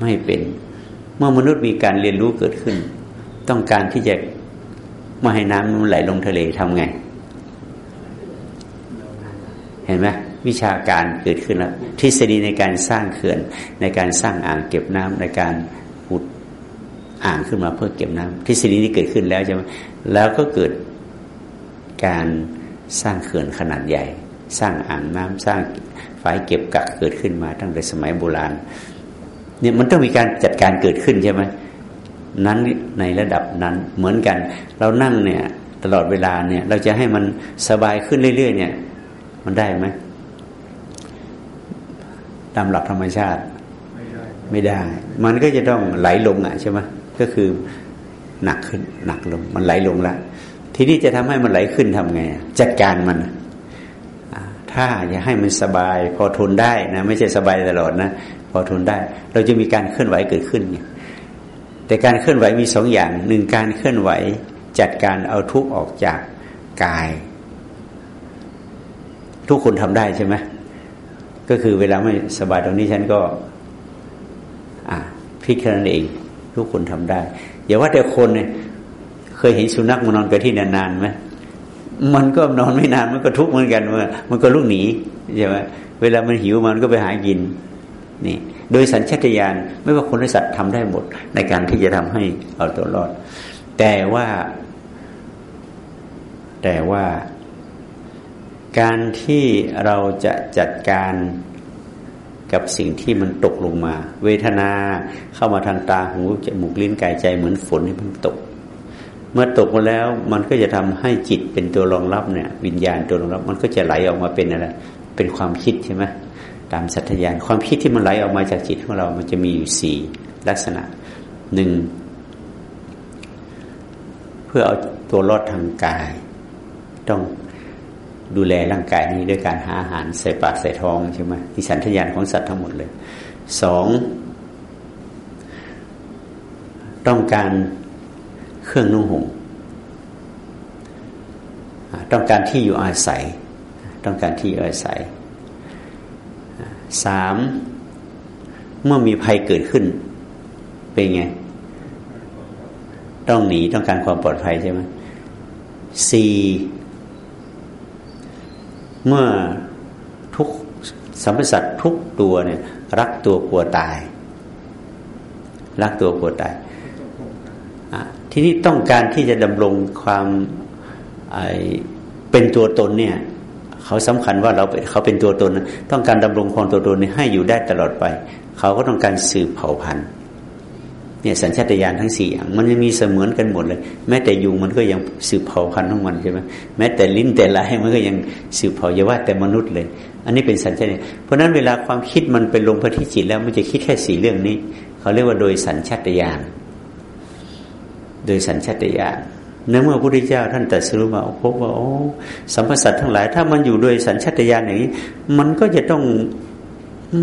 ไม่เป็น เมื่อมนุษย์มีการเรียนรู้เกิดขึ้น ต้องการที่จะไมาให้น้ำมันไหลลงทะเลทำไง เห็นไหม วิชาการเกิดขึ้นแล้วทฤษฎีในการสร้างเขื่อน ในการสร้างอ่างเก็บน้ำในการขุดอ่างขึ้นมาเพื่อเก็บน้ำทฤษฎีนี้เกิดขึ้นแล้วใช่ไหมแล้วก็เกิดการสร้างเขื่อนขนาดใหญ่ สร้างอ่างน้ำสร้างฝายเก็บกักเกิดขึ้นมาตั้งแต่สมัยโบราณเนี่ยมันต้องมีการจัดการเกิดขึ้นใช่ไหมนั้นในระดับนั้นเหมือนกัน เรานั่งเนี่ย ตลอดเวลาเนี่ย เราจะให้มันสบายขึ้นเรื่อยๆ เนี่ย มันได้ไหม ตามหลักธรรมชาติ ไม่ได้ มันก็จะต้องไหลลงอะใช่ไหมก็คือหนักขึ้นหนักลง มันไหลลงแล้วทีนี้จะทำให้มันไหลขึ้นทำไง จัดการมัน ถ้าอยากให้มันสบาย พอทนได้นะ ไม่ใช่สบายตลอดนะ พอทนได้ เราจะมีการเคลื่อนไหวเกิดขึ้นเนี่ยแต่การเคลื่อนไหวมีสองอย่างหนึ่งการเคลื่อนไหวจัดการเอาทุกข์ออกจากกาย ทุกคนทำได้ใช่ไหม ก็คือเวลาไม่สบายตรงนี้ฉันก็ อ่าพิจารณาเอง ทุกคนทำได้ อย่าว่าแต่คนเนี่ยเคยเห็นสุนัขมันนอนกับที่นานๆไหมมันก็นอนไม่นานมันก็ทุกข์เหมือนกันมันมันก็ลุกหนีใช่ไหมเวลามันหิวมันก็ไปหากินนี่โดยสัญชาตญาณไม่ว่าคนและสัตว์ทำได้หมด ในการที่จะทำให้เอาตัวรอด แต่ว่า แต่ว่า การที่เราจะจัดการกับสิ่งที่มันตกลงมา เวทนาเข้ามาทางตาหูจมูกลิ้นกายใจเหมือนฝนที่มันตก เมื่อตกมาแล้วมันก็จะทำให้จิตเป็นตัวรองรับเนี่ย วิญญาณตัวรองรับ มันก็จะไหลออกมาเป็นอะไรเป็นความคิดใช่ไหมตามสัตยานความคิดที่มันไหลออกมาจากจิตของเรา มันจะมีอยู่สี่ลักษณะหนึ่งเพื่อเอาตัวรอดทางกาย ต้อง ดูแลร่างกายนี้ด้วยการหาอาหารใส่ปากใส่ท้องใช่ไหมที่สัญญาณของสัตว์ทั้งหมดเลยสองต้องการเครื่องนุ่งห่มต้องการที่อยู่อาศัย ต้องการที่อยู่อาศัยสามเมื่อมีภัยเกิดขึ้น เป็นไง ต้องหนีต้องการความปลอดภัยใช่ไหมสี่ เมื่อทุกสัมพสัตทุกตัวเนี่ย รักตัวกลัวตาย รักตัวกลัวตายที่นี้ต้องการที่จะดำรงความเป็นตัวตนเนี่ยเขาสำคัญว่าเราเขาเป็นตัวตน ต้องการดำรงความตัวตนให้อยู่ได้ตลอดไป เขาก็ต้องการสืบเผ่าพันธุ์ เนี่ยสัญชาตญาณทั้งสี่อย่างมันยังมีเสมือนกันหมดเลย แม้แต่ยุงมันก็ยังสืบเผ่าพันธุ์ของมันใช่ไหมแม้แต่ลิ้นแต่ลายมันก็ยังสืบเผ่าอย่าว่าแต่มนุษย์เลย อันนี้เป็นสัญชาตญาณเพราะนั้นเวลาความคิดมันไปลงพระที่จิตแล้วมันจะคิดแค่สี่เรื่องนี้ เขาเรียกว่าโดยสัญชาตญาณโดยสัญชาตญาณเนื่อเมื่อพระพุทธเจ้าท่านตรัสรู้มาพบว่าโอ้สัมพสัตทั้งหลาย ถ้ามันอยู่โดยสัญชาตญาณอย่างนี้ มันก็จะต้อง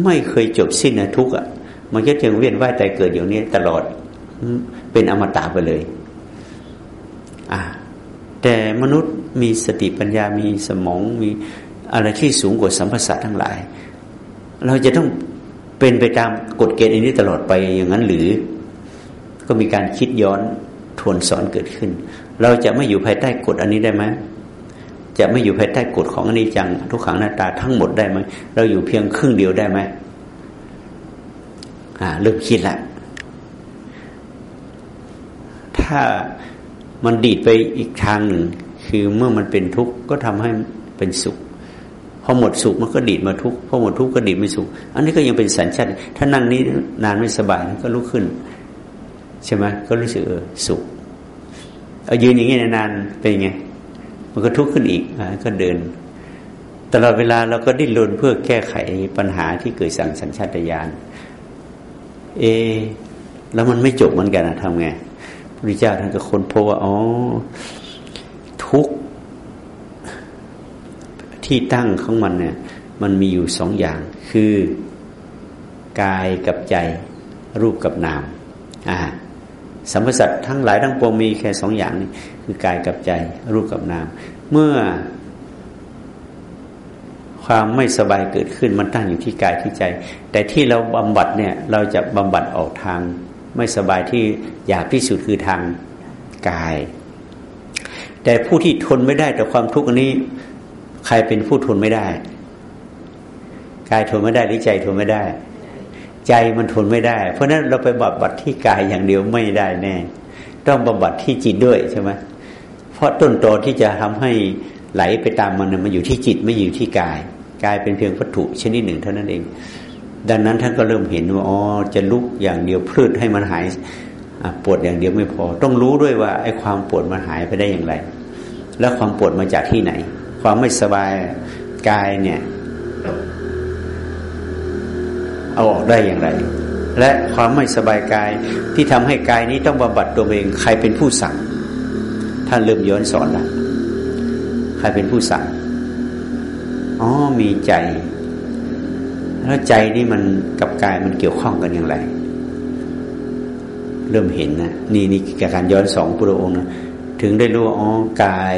ไม่เคยจบสิ้นนะทุกข์อะ มันก็จึงเวียนว่ายแต่เกิดอย่างนี้ตลอดเป็นอมตะไปเลยอะแต่มนุษย์มีสติปัญญามีสมองมีอะไรที่สูงกว่าสัมผัสทั้งหลาย เราจะต้องเป็นไปตามกฎเกณฑ์อันนี้ตลอดไปอย่างนั้นหรือ ก็มีการคิดย้อนทวนสอนเกิดขึ้น เราจะไม่อยู่ภายใต้กฎอันนี้ได้ไหมจะไม่อยู่ภายใต้กฎของอนิจจังทุกขังหน้าตาทั้งหมดได้ไหมเราอยู่เพียงครึ่งเดียวได้ไหม อ่าเริ่มคิดละถ้ามันดีดไปอีกทางหนึ่ง คือเมื่อมันเป็นทุกข์ก็ทำให้เป็นสุขพอหมดสุขมันก็ดีดมาทุกข์พอหมดทุกข์ก็ดีดไม่สุข อันนี้ก็ยังเป็นสัญชาติถ้านั่งนี้นานไม่สบายก็ลุกขึ้น ใช่ไหมก็รู้สึกเออสุขเอายืนอย่างนี้นานเป็นไงมันก็ทุกข์ขึ้นอีกอก็เดินตลอดเวลาเราก็ดิ้นรนเพื่อแก้ไขปัญหาที่เกิดสั่งสัญชาตญาณ เอ แล้วมันไม่จบเหมือนกันนะทำไงพุทธเจ้าท่านก็ค้นพบว่าอ๋อทุกที่ตั้งของมันเนี่ย มันมีอยู่สองอย่าง คือกายกับใจรูปกับนาม อ่าสัมพสัตทั้งหลายทั้งปวงมีแค่สองอย่างนี้คือกายกับใจ รูปกับนาม เมื่อ ความไม่สบายเกิดขึ้นมันตั้งอยู่ที่กายที่ใจ แต่ที่เราบำบัดเนี่ยเราจะบำบัดออกทาง ไม่สบายที่อยากที่สุดคือทางกาย แต่ผู้ที่ทนไม่ได้ต่อความทุกข์อันนี้ ใครเป็นผู้ทนไม่ได้ กายทนไม่ได้หรือใจทนไม่ได้ ใจมันทนไม่ได้ เพราะนั้นเราไปบำบัดที่กายอย่างเดียวไม่ได้แน่ ต้องบำบัดที่จิตด้วยใช่ไหมเพราะต้นตอที่จะทำให้ ไหลไปตามมันมันอยู่ที่จิตไม่อยู่ที่กาย กายเป็นเพียงวัตถุชนิดหนึ่งเท่านั้นเอง ดังนั้นท่านก็เริ่มเห็นว่าอ๋อจะลุกอย่างเดียวพืชให้มันหายปวดอย่างเดียวไม่พอ ต้องรู้ด้วยว่าไอ้ความปวดมันหายไปได้อย่างไร แล้วความปวดมาจากที่ไหน ความไม่สบายกายเนี่ยเอาออกได้อย่างไร และความไม่สบายกายที่ทำให้กายนี้ต้องบำบัดตัวเองใครเป็นผู้สั่งท่านเริ่มย้อนสอนละใครเป็นผู้สั่งอ๋อมีใจ แล้วใจนี่มันกับกายมันเกี่ยวข้องกันอย่างไร เริ่มเห็นนะนี่นี่การย้อนสองพระองค์นะถึงได้รู้อ๋อกาย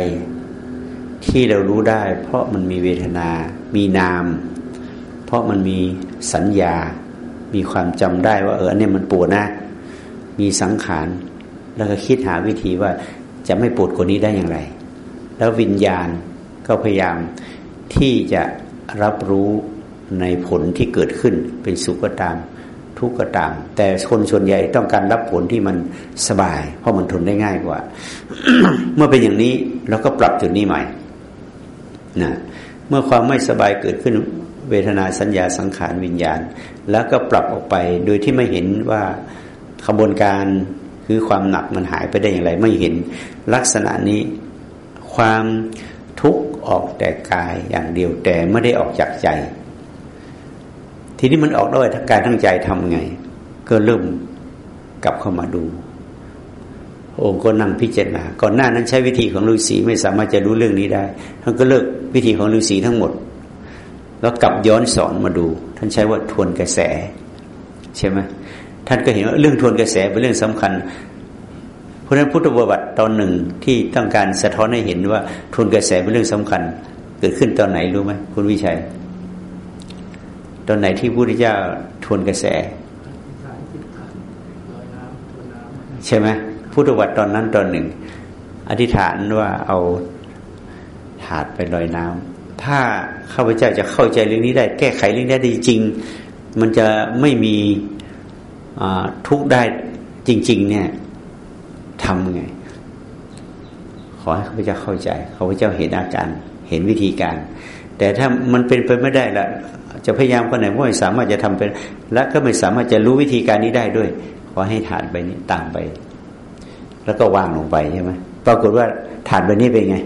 ที่เรารู้ได้ เพราะมันมีเวทนา มีนาม เพราะมันมีสัญญา มีความจำได้ว่า เอออันนี้มันปวดนะ มีสังขาร แล้วก็คิดหาวิธีว่าจะไม่ปวดกว่านี้ได้อย่างไร แล้ววิญญาณก็พยายามที่จะรับรู้ในผลที่เกิดขึ้นเป็นสุขก็ตาม ทุกข์ก็ตาม แต่คนส่วนใหญ่ต้องการรับผลที่มันสบาย เพราะมันทนได้ง่ายกว่า เมื่อเป็นอย่างนี้เราก็ปรับจุดนี้ใหม่นะเมื่อความไม่สบายเกิดขึ้นเวทนาสัญญาสังขารวิญญาณ แล้วก็ปรับออกไปโดยที่ไม่เห็นว่าขบวนการคือความหนักมันหายไปได้อย่างไร ไม่เห็นลักษณะนี้ ความทุกข์ออกแต่กายอย่างเดียวแต่ไม่ได้ออกจากใจ ทีนี้มันออกด้วยทั้งกายทั้งใจทำไง ก็เริ่มกลับเข้ามาดูองค์ก็นั่งพิจารณา ก่อนหน้านั้นใช้วิธีของฤาษีไม่สามารถจะรู้เรื่องนี้ได้ ท่านก็เลิกวิธีของฤาษีทั้งหมด แล้วกลับย้อนสอนมาดู ท่านใช้ว่าทวนกระแส ใช่ไหมท่านก็เห็นว่าเรื่องทวนกระแสเป็นเรื่องสำคัญ เพราะฉะนั้นพุทธบวชตอนหนึ่งที่ต้องการสะท้อนให้เห็นว่าทวนกระแสเป็นเรื่องสำคัญ เกิดขึ้นตอนไหนรู้ไหมคุณวิชัย ตอนไหนที่พระพุทธเจ้าทวนกระแส ใช่ไหมพุทธวัตรตอนนั้นตอนหนึ่ง อธิษฐานว่าเอาถาดไปลอยน้ำถ้าข้าพเจ้าจะเข้าใจเรื่องนี้ได้ แก้ไขเรื่องนี้ได้จริง มันจะไม่มีทุกข์ได้จริง ๆ เนี่ย ทำไง ขอให้ข้าพเจ้าเข้าใจข้าพเจ้าเห็นอาการ เห็นวิธีการ แต่ถ้ามันเป็นไปไม่ได้ละจะพยายามคนไหนก็ไม่สามารถจะทำเป็น และก็ไม่สามารถจะรู้วิธีการนี้ได้ด้วย ขอให้ฐานไปนี้ตามไป แล้วก็วางลงไปใช่ไหมปรากฏว่าฐานไปนี้เป็นไง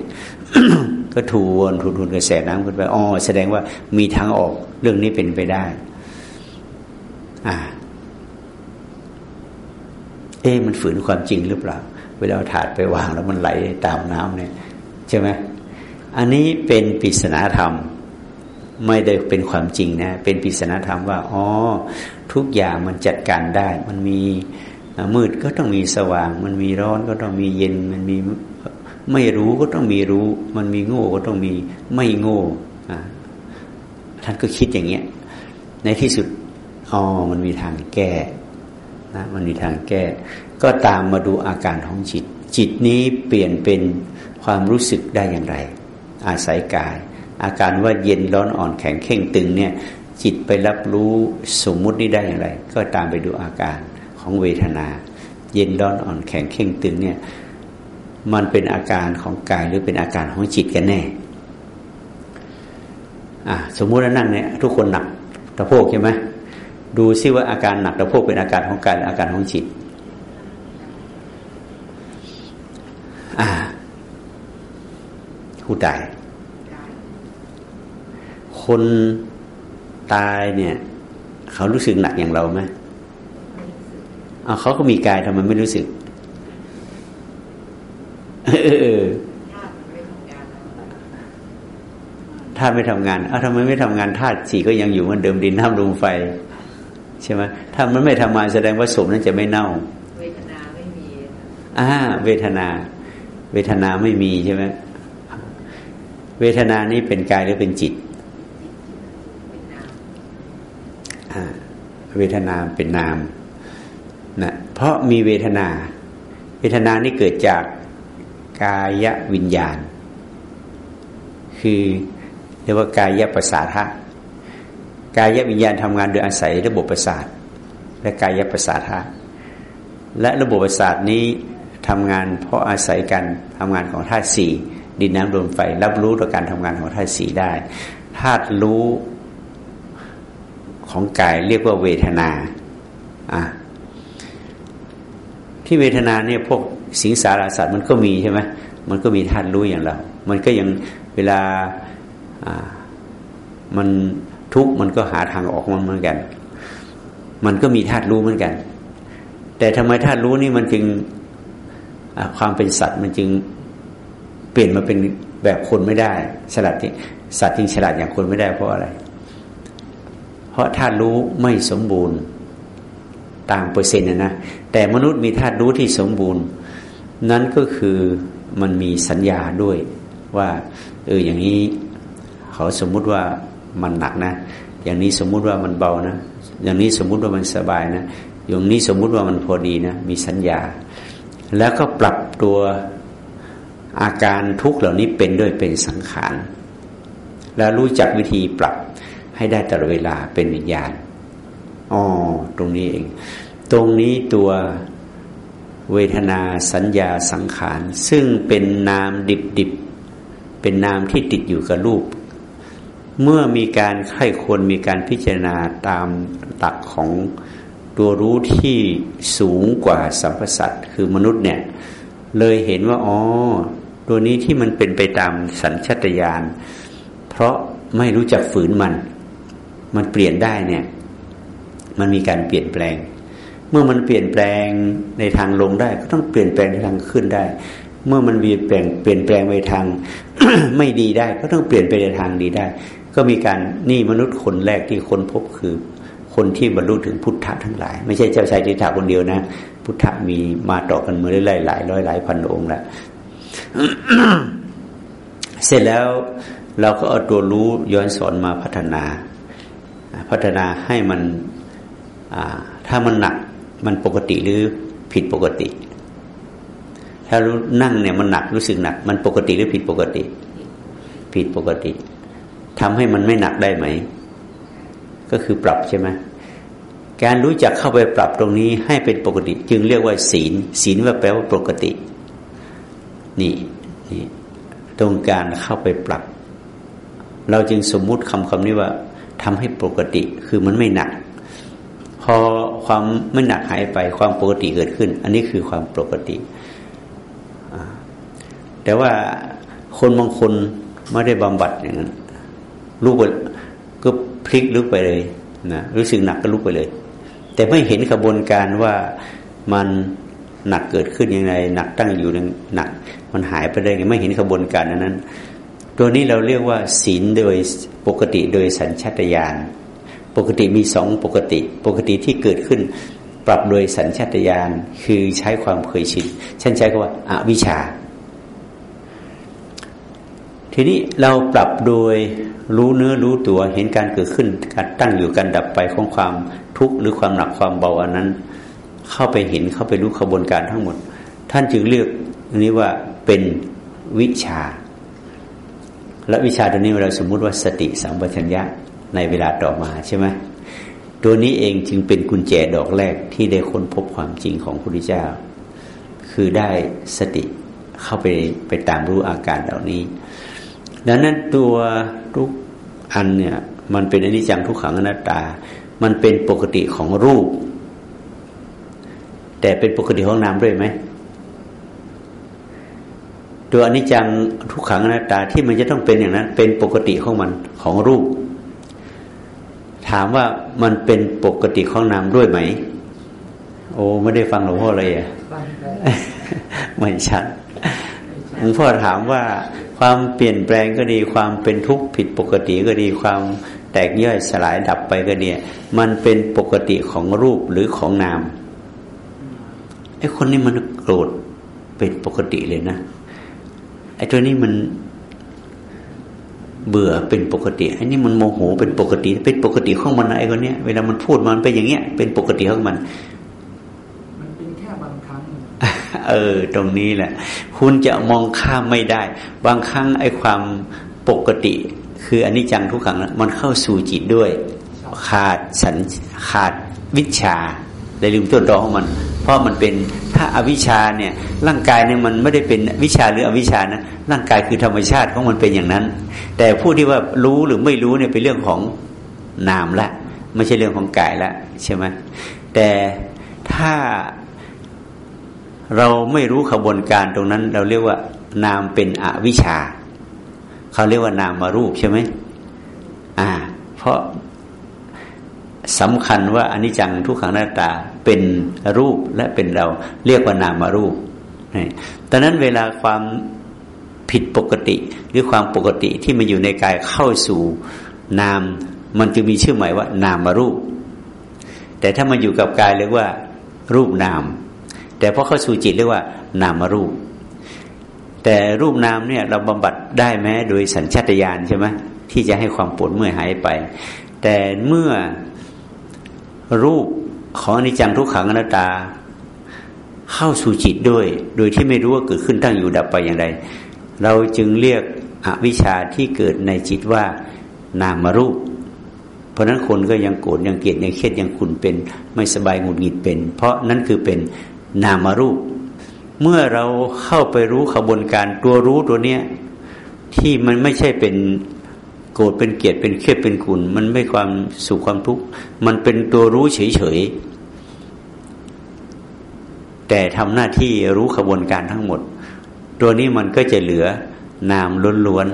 ก็ถูวนถูทุนกระแสน้ำขึ้นไปอ๋อแสดงว่ามีทางออกเรื่องนี้เป็นไปได้ อ่า เอ๊มันฝืนความจริงหรือเปล่า เวลาถาดไปวางแล้วมันไหลตามน้ำเนี่ยใช่ไหมอันนี้เป็นปริศนาธรรม ไม่ได้เป็นความจริงนะ เป็นปริศนาธรรมว่าอ๋อทุกอย่างมันจัดการได้ มันมีมืดก็ต้องมีสว่าง มันมีร้อนก็ต้องมีเย็น มันมีไม่รู้ก็ต้องมีรู้ มันมีโง่ก็ต้องมีไม่โง่ท่านก็คิดอย่างเงี้ย ในที่สุดอ๋อมันมีทางแก้ นะมันมีทางแก้ ก็ตามมาดูอาการของจิต จิตนี้เปลี่ยนเป็นความรู้สึกได้อย่างไร อาศัยกาย อาการว่าเย็นร้อนอ่อนแข็งเข่งตึงเนี่ยจิตไปรับรู้สมมุตินี้ได้อย่างไร ก็ตามไปดูอาการของเวทนา เย็นร้อนอ่อนแข็งเข่งตึงเนี่ยมันเป็นอาการของกายหรือเป็นอาการของจิตกันแน่อ่าสมมุติว่านั่งเนี่ยทุกคนหนักตะโพกใช่ไหม ดูซิว่าอาการหนักตะโพกเป็นอาการของกายอาการของจิต อ่าผู้ตายคนตายเนี่ย เขารู้สึกหนักอย่างเราไหมเอาเขาก็มีกายทำไมไม่รู้สึก เออธาตุไม่ทำงานเอ้าทำไมไม่ทำงานธาตุสี่ก็ยังอยู่เหมือนเดิมดินน้ำลมไฟ ใช่ไหมถ้ามันไม่ทำงานแสดงว่าสมนั้นจะไม่เน่า เวทนาไม่มีอ่าเวทนา เวทนาไม่มีใช่ไหมเวทนานี้เป็นกายหรือเป็นจิตอ่าเวทนาเป็นนามนะเพราะมีเวทนา เวทนานี้เกิดจากกายวิญญาณ คือเรียกว่ากายประสาทะ กายวิญญาณทำงานโดยอาศัยระบบประสาท และกายประสาทะและระบบประสาทนี้ทำงานเพราะอาศัยการทำงานของธาตุสี่ดินน้ำลมไฟ รับรู้ต่อการทำงานของธาตุสี่ได้ธาตุรู้ของกายเรียกว่าเวทนาอะที่เวทนาเนี่ยพวกสิงสาราสัตว์มันก็มีใช่ไหมมันก็มีธาตุรู้อย่างเรา มันก็ยังเวลามัน ทุกมันก็หาทางออกมันเหมือนกัน มันก็มีธาตุรู้เหมือนกัน แต่ทำไมธาตุรู้นี่มันจึงความเป็นสัตว์มันจึงเปลี่ยนมาเป็นแบบคนไม่ได้ ฉลาดที่สัตว์จึงฉลาดอย่างคนไม่ได้เพราะอะไร เพราะธาตุรู้ไม่สมบูรณ์ตามเปอร์เซ็นต์นะนะแต่มนุษย์มีธาตุรู้ที่สมบูรณ์ นั้นก็คือมันมีสัญญาด้วยว่าเอออย่างนี้เขาสมมุติว่า มันหนักนะ อย่างนี้สมมุติว่ามันเบานะ อย่างนี้สมมุติว่ามันสบายนะ อย่างนี้สมมุติว่ามันพอดีนะ มีสัญญา แล้วก็ปรับตัวอาการทุกเหล่านี้เป็นด้วยเป็นสังขาร แล้วรู้จักวิธีปรับให้ได้ตลอดเวลาเป็นวิญญาณ อ๋อ ตรงนี้เอง ตรงนี้ตัวเวทนาสัญญาสังขาร ซึ่งเป็นนามดิบดิบเป็นนามที่ติดอยู่กับรูป เมื่อมีการไข้ควรมีการพิจารณาตามตักของตัวรู้ที่สูงกว่าสัมพสัตคือมนุษย์เนี่ย เลยเห็นว่าอ๋อตัวนี้ที่มันเป็นไปตามสัญชตาตญาณเพราะไม่รู้จักฝืนมัน มันเปลี่ยนได้เนี่ย มันมีการเปลี่ยนแปลง เมื่อมันเปลี่ยนแปลงในทางลงได้ ก็ต้องเปลี่ยนแปลงในทางขึ้นได้ เมื่อมันเปลี่ยนแปลงเปลี่ยนแปลงไปทางไม่ดีได้ ก็ต้องเปลี่ยนไปในทางดีได้ ก็มีการนี่มนุษย์คนแรกที่ค้นพบคือ คนที่บรรลุถึงพุทธะทั้งหลาย ไม่ใช่เจ้าชายจิตถาคนเดียวนะ พุทธะมีมาต่อกันมาเรื่อยๆหลายร้อยหลายพันองค์แล้วเสร็จแล้วเราก็เอาตัวรู้ย้อนสอนมาพัฒนา พัฒนาให้มันถ้ามันหนักมันปกติหรือผิดปกติ ถ้ารู้นั่งเนี่ยมันหนักรู้สึกหนัก มันปกติหรือผิดปกติ ผิดปกติ ทำให้มันไม่หนักได้ไหม ก็คือปรับใช่ไหมการรู้จักเข้าไปปรับตรงนี้ให้เป็นปกติ จึงเรียกว่า ศีล ศีลว่าแปลว่าปกติ นี่นี่ตรงการเข้าไปปรับ เราจึงสมมุติคำคำนี้ว่าทำให้ปกติคือมันไม่หนัก พอความไม่หนักหายไปความปกติเกิดขึ้น อันนี้คือความปกติ แต่ว่าคนบางคนไม่ได้บำบัดอย่างนั้น ลุกไปก็พลิกลุกไปเลยนะรู้สึกหนักก็ลุกไปเลย แต่ไม่เห็นกระบวนการว่ามันหนักเกิดขึ้นยังไงหนักตั้งอยู่หนัก มันหายไปได้ไงไม่เห็นกระบวนการนั้น ตัวนี้เราเรียกว่าศีลโดยปกติโดยสัญชาตญาณปกติมีสองปกติ ปกติที่เกิดขึ้น ปรับโดยสัญชาตญาณคือใช้ความเคยชินฉันใช้คำว่าอาวิชชา ทีนี้เราปรับโดยรู้เนื้อรู้ตัวเห็นการเกิดขึ้นการตั้งอยู่การดับไปของความทุกข์หรือความหนักความเบาอันนั้น เข้าไปเห็นเข้าไปรู้ขบวนการทั้งหมด ท่านจึงเรียกนนี้ว่าเป็นวิชา และวิชาตัวนี้เราสมมุติว่าสติสัมปชัญญะในเวลาต่อมาใช่ไหมตัวนี้เองจึงเป็นกุญแจดอกแรกที่ได้ค้นพบความจริงของพระพุทธเจ้า คือได้สติเข้าไปไปตามรู้อาการเหล่านี้ ดังนั้นตัวทุกอันเนี่ย มันเป็นอนิจจังทุกขังอนัตตา มันเป็นปกติของรูป แต่เป็นปกติของนามด้วยไหมตัวอนิจจังทุกขังอนัตตาที่มันจะต้องเป็นอย่างนั้น เป็นปกติของมันของรูป ถามว่ามันเป็นปกติของนามด้วยไหม โอ้ไม่ได้ฟังหลวงพ่อเลยอะไม่ชัดหลวงพ่อถามว่า ความเปลี่ยนแปลงก็ดี ความเป็นทุกข์ผิดปกติก็ดี ความแตกย่อยสลายดับไปก็ดีมันเป็นปกติของรูปหรือของนามไอ้คนนี้มันโกรธเป็นปกติเลยนะไอ้ตัวนี้มันเบื่อเป็นปกติไอ้นี่มันโมโหเป็นปกติ เป็นปกติของมันไอ้คนเนี้ยเวลามันพูดมันเป็นอย่างเงี้ย เป็นปกติของมันมันเป็นแค่บางครั้ง เออ ตรงนี้แหละ คุณจะมองข้ามไม่ได้ บางครั้งไอ้ความปกติ คืออันนี้จังทุกขังมันเข้าสู่จิตด้วย ขาดสัญขาดวิชาได้ลืมต้นตอของมัน เพราะมันเป็นถ้าอาวิชชาเนี่ยร่างกายเนี่ยมันไม่ได้เป็นวิชาหรืออวิชานะร่างกายคือธรรมชาติของมันเป็นอย่างนั้น แต่ผู้ที่ว่ารู้หรือไม่รู้เนี่ยเป็นเรื่องของนามละ ไม่ใช่เรื่องของกายละใช่ไหมแต่ถ้า เราไม่รู้ขบวนการตรงนั้น เราเรียกว่านามเป็นอวิชชาเขาเรียกว่านามมารูปใช่ไหมอ่า เพราะสำคัญว่าอนิจจังทุกขังหน้าตาเป็นรูปและเป็นเราเรียกว่านามารูปนี่ตอนนั้นเวลาความผิดปกติ หรือความปกติที่มันอยู่ในกายเข้าสู่นาม มันจะมีชื่อหมายว่า นามารูป แต่ถ้ามันอยู่กับกายเรียกว่า รูปนาม แต่พอเข้าสู่จิตเรียกว่า นามารูป แต่รูปนามเนี่ยเราบำบัดได้แม้โดยสัญชาตญาณใช่ไหมที่จะให้ความปวดเมื่อยหายไป แต่เมื่อรูปของอนิจจังทุกขังอนัตตา เข้าสู่จิตด้วย โดยที่ไม่รู้ว่าเกิดขึ้นตั้งอยู่ดับไปอย่างไร เราจึงเรียกอวิชชาที่เกิดในจิตว่านามรูป เพราะนั้นคนก็ยังโกรธยังเกลียดยังเครียดยังขุนเป็น ไม่สบายหงุดหงิดเป็น เพราะนั้นคือเป็น นามารูป เมื่อเราเข้าไปรู้ขบวนการตัวรู้ตัวเนี้ยที่มันไม่ใช่เป็นโกรธเป็นเกลียดเป็นเครียดเป็นขุนมันไม่ความสุขความทุกข์มันเป็นตัวรู้เฉยๆแต่ทำหน้าที่รู้ขบวนการทั้งหมด ตัวนี้มันก็จะเหลือนามล้วน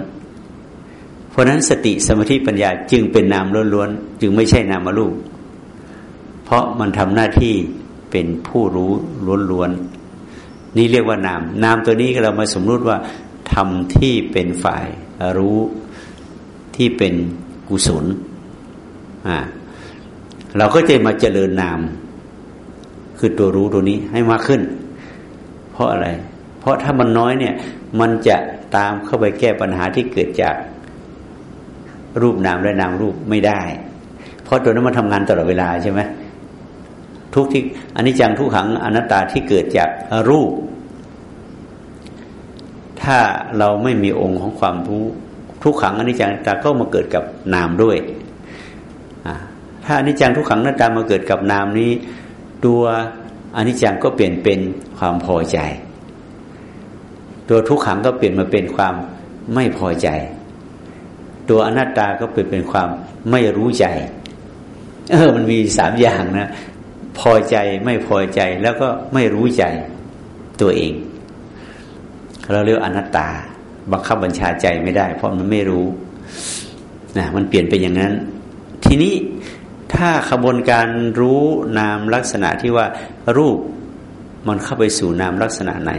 ๆ เพราะนั้นสติสมาธิปัญญาจึงเป็นนามล้วนๆ จึงไม่ใช่นามรูป เพราะมันทำหน้าที่ เป็นผู้รู้ล้วนๆนี่เรียกว่านาม นามตัวนี้เรามาสมมติว่าทำที่เป็นฝ่ายรู้ที่เป็นกุศลอ่าเราก็จะมาเจริญนาม คือตัวรู้ตัวนี้ให้มากขึ้น เพราะอะไร เพราะถ้ามันน้อยเนี่ย มันจะตามเข้าไปแก้ปัญหาที่เกิดจากรูปนามและนามรูปไม่ได้ เพราะตัวนั้นมันทำงานตลอดเวลาใช่ไหม ทุกที่อันนี้จังทุกขังอนัตตาที่เกิดจากรูป ถ้าเราไม่มีองค์ของความรู้ทุกขังอนิจจังตาก็มาเกิดกับนามด้วยถ้าอนิจจังทุกขังนัตตามาเกิดกับนามนี้ ตัวอนิจจังก็เปลี่ยนเป็นความพอใจ ตัวทุกขังก็เปลี่ยนมาเป็นความไม่พอใจ ตัวอนัตตาก็เปลี่ยนเป็นความไม่รู้ใจ เออ มันมีสามอย่างนะ พอใจไม่พอใจแล้วก็ไม่รู้ใจตัวเอง เราเรียกอนัตตา บังคับบัญชาใจไม่ได้ เพราะมันไม่รู้นะมันเปลี่ยนไปอย่างนั้น ทีนี้ถ้าขบวนการรู้นามลักษณะที่ว่ารูปมันเข้าไปสู่นามลักษณะไหน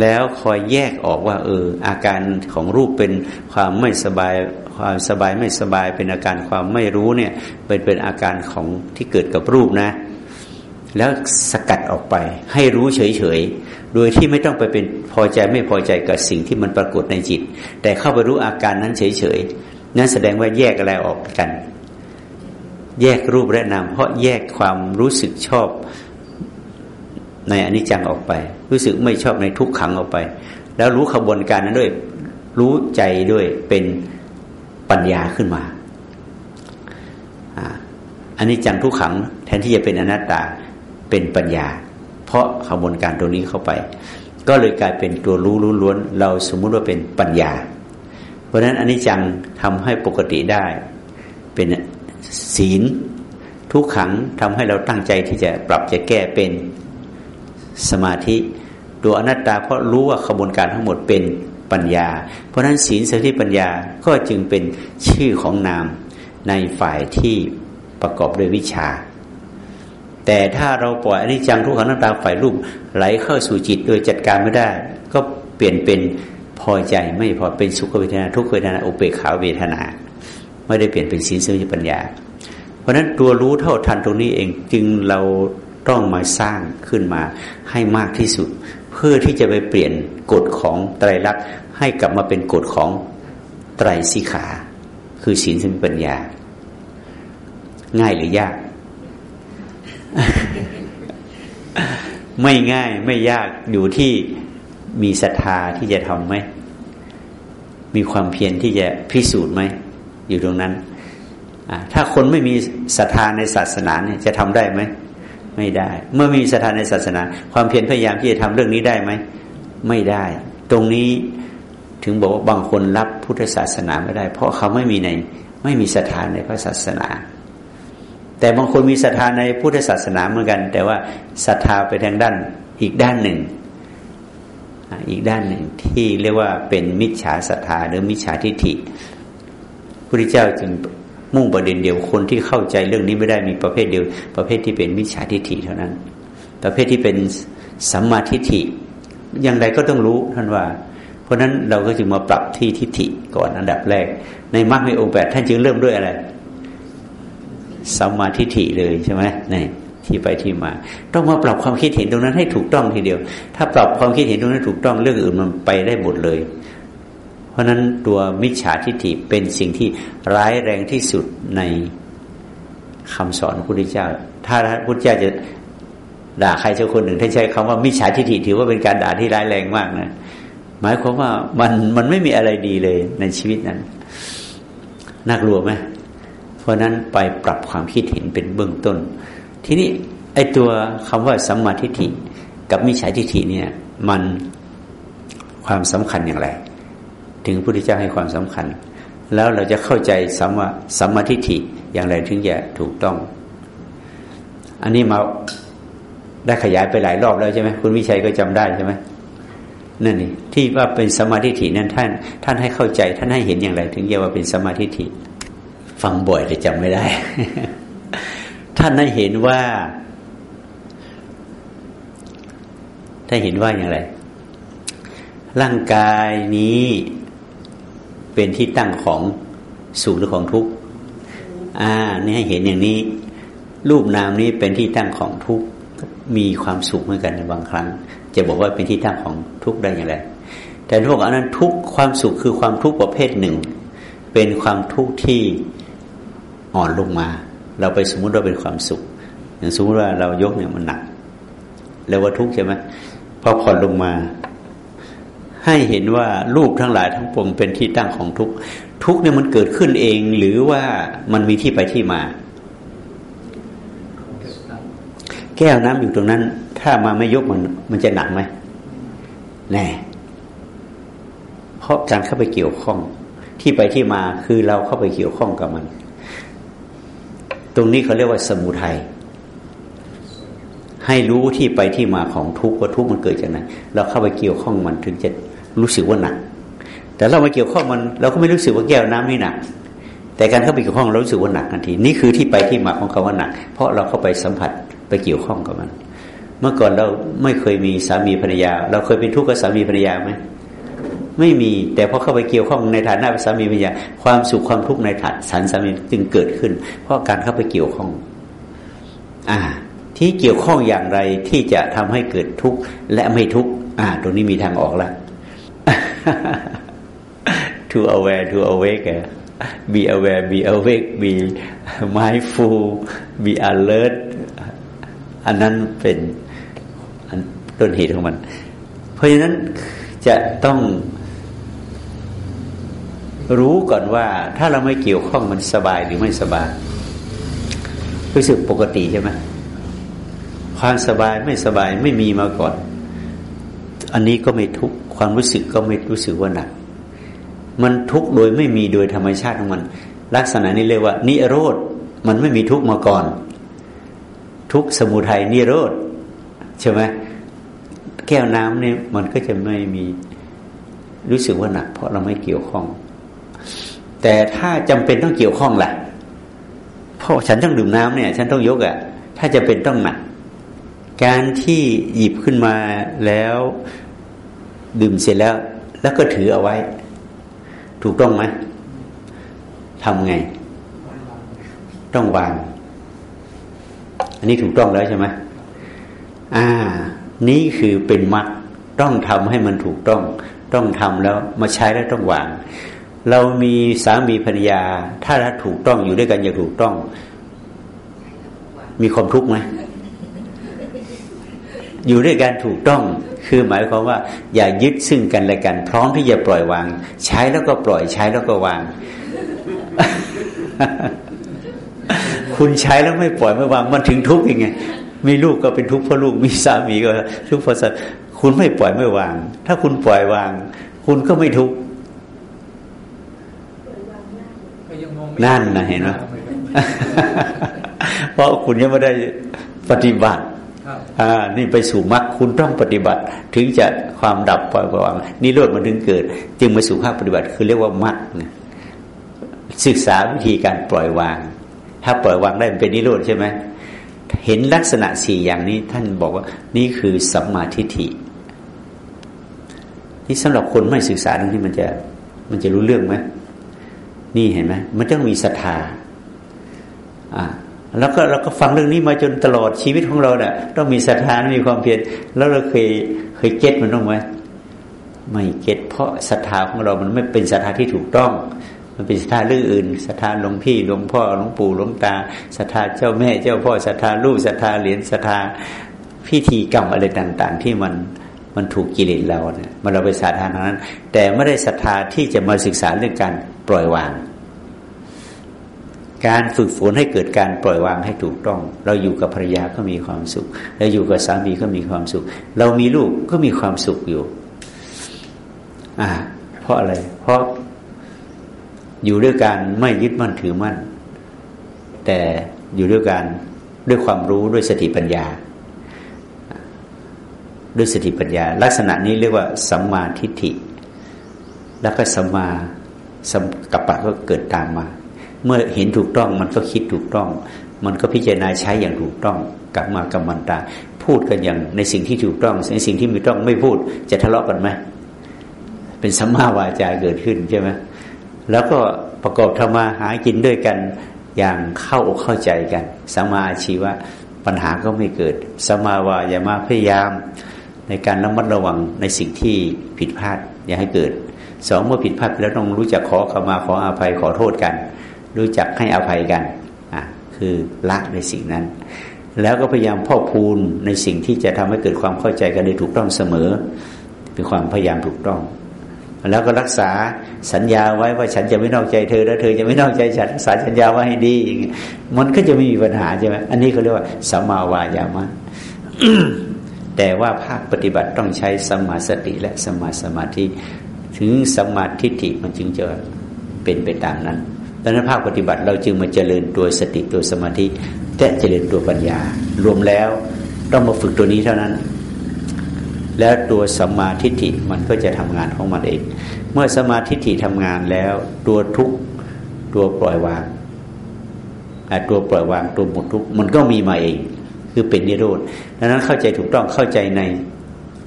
แล้วคอยแยกออกว่า เออ อาการของรูปเป็นความไม่สบาย ความสบายไม่สบายเป็นอาการความไม่รู้เนี่ยเป็นเป็นอาการของที่เกิดกับรูปนะ แล้วสกัดออกไป ให้รู้เฉยโดยที่ไม่ต้องไปเป็นพอใจไม่พอใจกับสิ่งที่มันปรากฏในจิต แต่เข้าไปรู้อาการนั้นเฉยๆนั้นแสดงว่าแยกอะไรออกกัน แยกรูปและนามเพราะแยกความรู้สึกชอบในอนิจจังออกไป รู้สึกไม่ชอบในทุกขังออกไป แล้วรู้ขบวนการนั้นด้วย รู้ใจด้วยเป็น ปัญญาขึ้นมาอันนี้จังทุกขังแทนที่จะเป็นอนัตตาเป็นปัญญา เพราะขบวนการตรงนี้เข้าไป ก็เลยกลายเป็นตัวรู้รู้ล้วน เราสมมุติว่าเป็นปัญญา เพราะฉะนั้นอันนี้จังทำให้ปกติได้ เป็นศีลทุกขังทำให้เราตั้งใจที่จะปรับจะแก้เป็นสมาธิ ตัวอนัตตาเพราะรู้ว่าขบวนการทั้งหมดเป็น ปัญญา เพราะฉะนั้นศีลสมาธิปัญญาก็จึงเป็นชื่อของนามในฝ่ายที่ประกอบด้วยวิชา แต่ถ้าเราปล่อยอนิจจังทุกขังนัตตาฝ่ายรูปไหลเข้าสู่จิตโดยจัดการไม่ได้ ก็เปลี่ยนเป็นพอใจไม่พอเป็นสุขเวทนาทุกเวทนาอุเบกขาเวทนา ไม่ได้เปลี่ยนเป็นศีลสมาปัญญา เพราะฉะนั้นตัวรู้เท่าทันตรงนี้เองจึงเราต้องมาสร้างขึ้นมาให้มากที่สุด เพื่อที่จะไปเปลี่ยนกฎของไตรลักษณ์ให้กลับมาเป็นกฎของไตรสิขา คือศีลสมาปัญญา ง่ายหรือยาก ไม่ง่ายไม่ยากอยู่ที่มีศรัทธาที่จะทำไหม มีความเพียรที่จะพิสูจน์ไหม อยู่ตรงนั้น ถ้าคนไม่มีศรัทธาในศาสนาเนี่ยจะทำได้ไหม ไม่ได้ เมื่อมีศรัทธาในศาสนา ความเพียรพยายามที่จะทำเรื่องนี้ได้ไหมไม่ได้ ตรงนี้ถึงบอกว่าบางคนรับพุทธศาสนาไม่ได้ เพราะเขาไม่มีในไม่มีศรัทธาในพระศาสนา แต่บางคนมีศรัทธาในพุทธศาสนาเหมือนกัน แต่ว่าศรัทธาไปทางด้านอีกด้านหนึ่ง อีกด้านหนึ่งที่เรียกว่าเป็นมิจฉาศรัทธาหรือมิจฉาทิฏฐิพระพุทธเจ้าจึง มุ่งประเด็นเดียวคนที่เข้าใจเรื่องนี้ไม่ได้มีประเภทเดียว ประเภทที่เป็นมิจฉาทิฏฐิเท่านั้น ประเภทที่เป็นสัมมาทิฏฐิอย่างไรก็ต้องรู้ท่านว่า เพราะนั้นเราก็จึงมาปรับที่ทิฏฐิก่อนอันดับแรก ในมรรคในองค์แปดท่านจึงเริ่มด้วยอะไรสัมมาทิฏฐิเลยใช่ไหมนี่ที่ไปที่มา ต้องมาปรับความคิดเห็นตรงนั้นให้ถูกต้องทีเดียว ถ้าปรับความคิดเห็นตรงนั้นถูกต้องเรื่องอื่นมันไปได้หมดเลย ราะนั้นตัวมิจฉาทิฏฐิเป็นสิ่งที่ร้ายแรงที่สุดในคำสอนพระพุทธเจ้า ถ้าพระพุทธเจ้าจะด่าใครเจ้าคนหนึ่งท่านใช้คำว่ามิจฉาทิฏฐิถือว่าเป็นการด่าที่ร้ายแรงมากนะหมายความว่ามันมันไม่มีอะไรดีเลยในชีวิตนั้นน่ากลัวไหมเพราะนั้นไปปรับความคิดเห็นเป็นเบื้องต้น ทีนี้ไอตัวคำว่าสัมมาทิฏฐิกับมิจฉาทิฏฐิเนี่ย มันความสำคัญอย่างไร ถึงพระพุทธเจ้าให้ความสำคัญ แล้วเราจะเข้าใจสัมมาสัมมาทิฏฐิอย่างไรถึงจะถูกต้อง อันนี้มาได้ขยายไปหลายรอบแล้วใช่ไหมคุณวิชัยก็จำได้ใช่ไหมนั่นนี่ที่ว่าเป็นสมาธิฐินั้นท่าน ท่านให้เข้าใจ ท่านให้เห็นอย่างไร ถึงเรียกว่าเป็นสมาธิฐิฟังบ่อยแต่จำไม่ได้ ท่านให้เห็นว่าถ้านเห็นว่าอย่างไร ร่างกายนี้ เป็นที่ตั้งของสุขหรือของทุกข์อ่า นี่ให้เห็นอย่างนี้ รูปนามนี้เป็นที่ตั้งของทุกข์มีความสุขเหมือนกันในบางครั้ง จะบอกว่าเป็นที่ตั้งของทุกข์ได้อย่างไร แต่พวกอันนั้นทุกความสุขคือความทุกข์ประเภทหนึ่ง เป็นความทุกข์ที่อ่อนลงมา เราไปสมมุติว่าเป็นความสุข อย่างสมมติว่าเรายกเนี่ยมันหนัก แล้วว่าทุกข์ใช่ไหมพอผ่อนลงมา ให้เห็นว่ารูปทั้งหลายทั้งปวงเป็นที่ตั้งของทุกข์ทุกข์เนี่ยมันเกิดขึ้นเอง หรือว่ามันมีที่ไปที่มา แก้วน้ำอยู่ตรงนั้น ถ้ามาไม่ยกมัน มันจะหนักไหมแน่เพราะการเข้าไปเกี่ยวข้อง ที่ไปที่มาคือเราเข้าไปเกี่ยวข้องกับมัน ตรงนี้เขาเรียกว่าสมุทัยให้รู้ที่ไปที่มาของทุกข์ว่าทุกข์มันเกิดจากไหนเราเข้าไปเกี่ยวข้องมันถึงจะ รู้สึกว่าหนัก แต่เรามาเกี่ยวข้องมันเราก็ไม่รู้สึกว่าแก้วน้ำไม่หนัก แต่การเข้าไปเกี่ยวข้องเรารู้สึกว่าหนักทันที นี่คือที่ไปที่มาของคาว่าหนัก เพราะเราเข้าไปสัมผัสไปเกี่ยวข้องกับมัน เมื่อก่อนเราไม่เคยมีสามีภรรยา เราเคยเป็นทุกข์กับสามีภรรยาไหมไม่มี แต่พอเข้าไปเกี่ยวข้องในฐานะสามีภรรยาความสุขความทุกข์ในฐานสันสามีจึงเกิดขึ้น เพราะการเข้าไปเกี่ยวข้อง อ่า ที่เกี่ยวข้องอย่างไรที่จะทำให้เกิดทุกข์และไม่ทุกข์อ่า ตรงนี้มีทางออกแล้ว to aware to awake be aware be awake be mindful be alert อันนั้นเป็นต้นเหตุของมัน เพราะฉะนั้นจะต้องรู้ก่อนว่าถ้าเราไม่เกี่ยวข้องมันสบายหรือไม่สบาย รู้สึกปกติใช่ไหมความสบายไม่สบายไม่มีมาก่อน อันนี้ก็ไม่ทุก ความรู้สึกก็ไม่รู้สึกว่าหนัก มันทุกข์โดยไม่มีโดยธรรมชาติของมัน ลักษณะนี้เรียกว่า นิโรธมันไม่มีทุกข์มาก่อน ทุกสมุทัยนิโรธใช่ไหมแก้วน้ำเนี่ยมันก็จะไม่มีรู้สึกว่าหนัก เพราะเราไม่เกี่ยวข้อง แต่ถ้าจำเป็นต้องเกี่ยวข้องล่ะเพราะฉันต้องดื่มน้ำเนี่ย ฉันต้องยกอะ่ะ ถ้าจะเป็นต้องหนัก การที่หยิบขึ้นมาแล้ว ดื่มเสร็จแล้ว แล้วก็ถือเอาไว้ ถูกต้องไหมทำไง ต้องวาง อันนี้ถูกต้องแล้วใช่ไหมอ่า นี่คือเป็นมัดต้องทำให้มันถูกต้อง ต้องทำแล้วมาใช้แล้วต้องวาง เรามีสามีภรรยา ถ้าถูกต้องอยู่ด้วยกันอย่างถูกต้อง มีความทุกข์ไหมอยู่ด้วยกันถูกต้อง คือหมายความว่า อย่ายึดซึ่งกันและกัน พร้อมที่จะปล่อยวาง ใช้แล้วก็ปล่อยใช้แล้วก็วาง คุณใช้แล้วไม่ปล่อยไม่วางมันถึงทุกข์ยังไงมีลูกก็เป็นทุกข์เพราะลูกมีสามีก็ทุกข์เพราะสัตว์คุณไม่ปล่อยไม่วาง ถ้าคุณปล่อยวาง คุณก็ไม่ทุกข์นั่นนะเห็นไหมเพราะคุณยังไม่ได้ปฏิบัติ อ่านี่ไปสู่มรรคคุณต้องปฏิบัติ ถึงจะความดับปล่อยวางนี่โลดมันถึงเกิด จึงมาสู่ภาคปฏิบัติ คือเรียกว่ามรรคศึกษาวิธีการปล่อยวาง ถ้าปล่อยวางได้มันเป็นนิโรธใช่ไหมเห็นลักษณะสี่อย่างนี้ท่านบอกว่านี่คือสัมมาทิฏฐินี่สำหรับคนไม่ศึกษาตรงที่มันจะมันจะรู้เรื่องไหมนี่เห็นไหมมันต้องมีศรัทธาอ่า แล้วก็เราก็ฟังเรื่องนี้มาจนตลอดชีวิตของเราเนะ่ะต้องมีศรัทธามีความเพียรแล้วเราเคยเคยเก็ตมันต้องไหมไม่เก็ตเพราะศรัทธาของเรามันไม่เป็นศรัทธาที่ถูกต้อง มันเป็นศรัทธาเรื่องอื่นศรัทธาหลวงพี่หลวงพ่อหลวงปู่หลวงตาศรัทธาเจ้าแม่เจ้าพ่อศรัทธาลูกศรัทธาเหรียญศรัทธาพิธีกรรมอะไรต่าง ๆ ที่มันมันถูกกิเลสเราเนี่ยมันเราไปศรัทธาทางนั้น แต่ไม่ได้ศรัทธาที่จะมาศึกษาเรื่องการปล่อยวาง การฝึกฝนให้เกิดการปล่อยวางให้ถูกต้อง เราอยู่กับภรรยาก็มีความสุข เราอยู่กับสามีก็มีความสุข เรามีลูกก็มีความสุขอยู่ อ่า เพราะอะไร เพราะอยู่ด้วยการไม่ยึดมั่นถือมั่น แต่อยู่ด้วยการด้วยความรู้ด้วยสติปัญญา ด้วยสติปัญญา ลักษณะนี้เรียกว่าสัมมาทิฏฐิ แล้วก็สัมมาสัมกัปปะก็เกิดตามมา เมื่อเห็นถูกต้องมันก็คิดถูกต้อง มันก็พิจารณาใช้อย่างถูกต้องกลับมากำมันตา พูดกันอย่างในสิ่งที่ถูกต้อง ในสิ่งที่ไม่ต้องไม่พูดจะทะเลาะกันไหมเป็นสัมมาวาจาเกิดขึ้นใช่ไหมแล้วก็ประกอบธรรมาหากินด้วยกันอย่างเข้าอกเข้าใจกันสัมมาอาชีวะปัญหาก็ไม่เกิดสัมมาวายามาพยายาม ในการระมัดระวังในสิ่งที่ผิดพลาดอย่าให้เกิดสองเมื่อผิดพลาดแล้วต้องรู้จักขอขมาขออภัยขอโทษกัน รู้จักให้อภัยกันอะคือละในสิ่งนั้น แล้วก็พยายามพ่อพูนในสิ่งที่จะทำให้เกิดความเข้าใจกันได้ถูกต้องเสมอ เป็นความพยายามถูกต้อง แล้วก็รักษาสัญญาไว้ว่าฉันจะไม่นอกใจเธอแล้วเธอจะไม่นอกใจฉันรักษาสัญญาไว้ให้ดีมันก็จะไม่มีปัญหาใช่ไหมอันนี้เขาเรียกว่าสัมมาวายามะแต่ว่าภาคปฏิบัติต้องใช้สมาสติและสมาสมาธิ ถึงสมาธิฐิมันจึงจะเป็นไปตามนั้น ดังนั้นภาคปฏิบัติเราจึงมาเจริญตัวสติตัวสมาธิและเจริญตัวปัญญา รวมแล้วต้องมาฝึกตัวนี้เท่านั้น แล้วตัวสมาธิฐิมันก็จะทำงานของมันเอง เมื่อสมาธิฐิทำงานแล้ว ตัวทุกตัวปล่อยวางตัวปล่อยวางตัวหมดทุกมันก็มีมาเอง คือเป็นนิโรธดังนั้นเข้าใจถูกต้องเข้าใจใน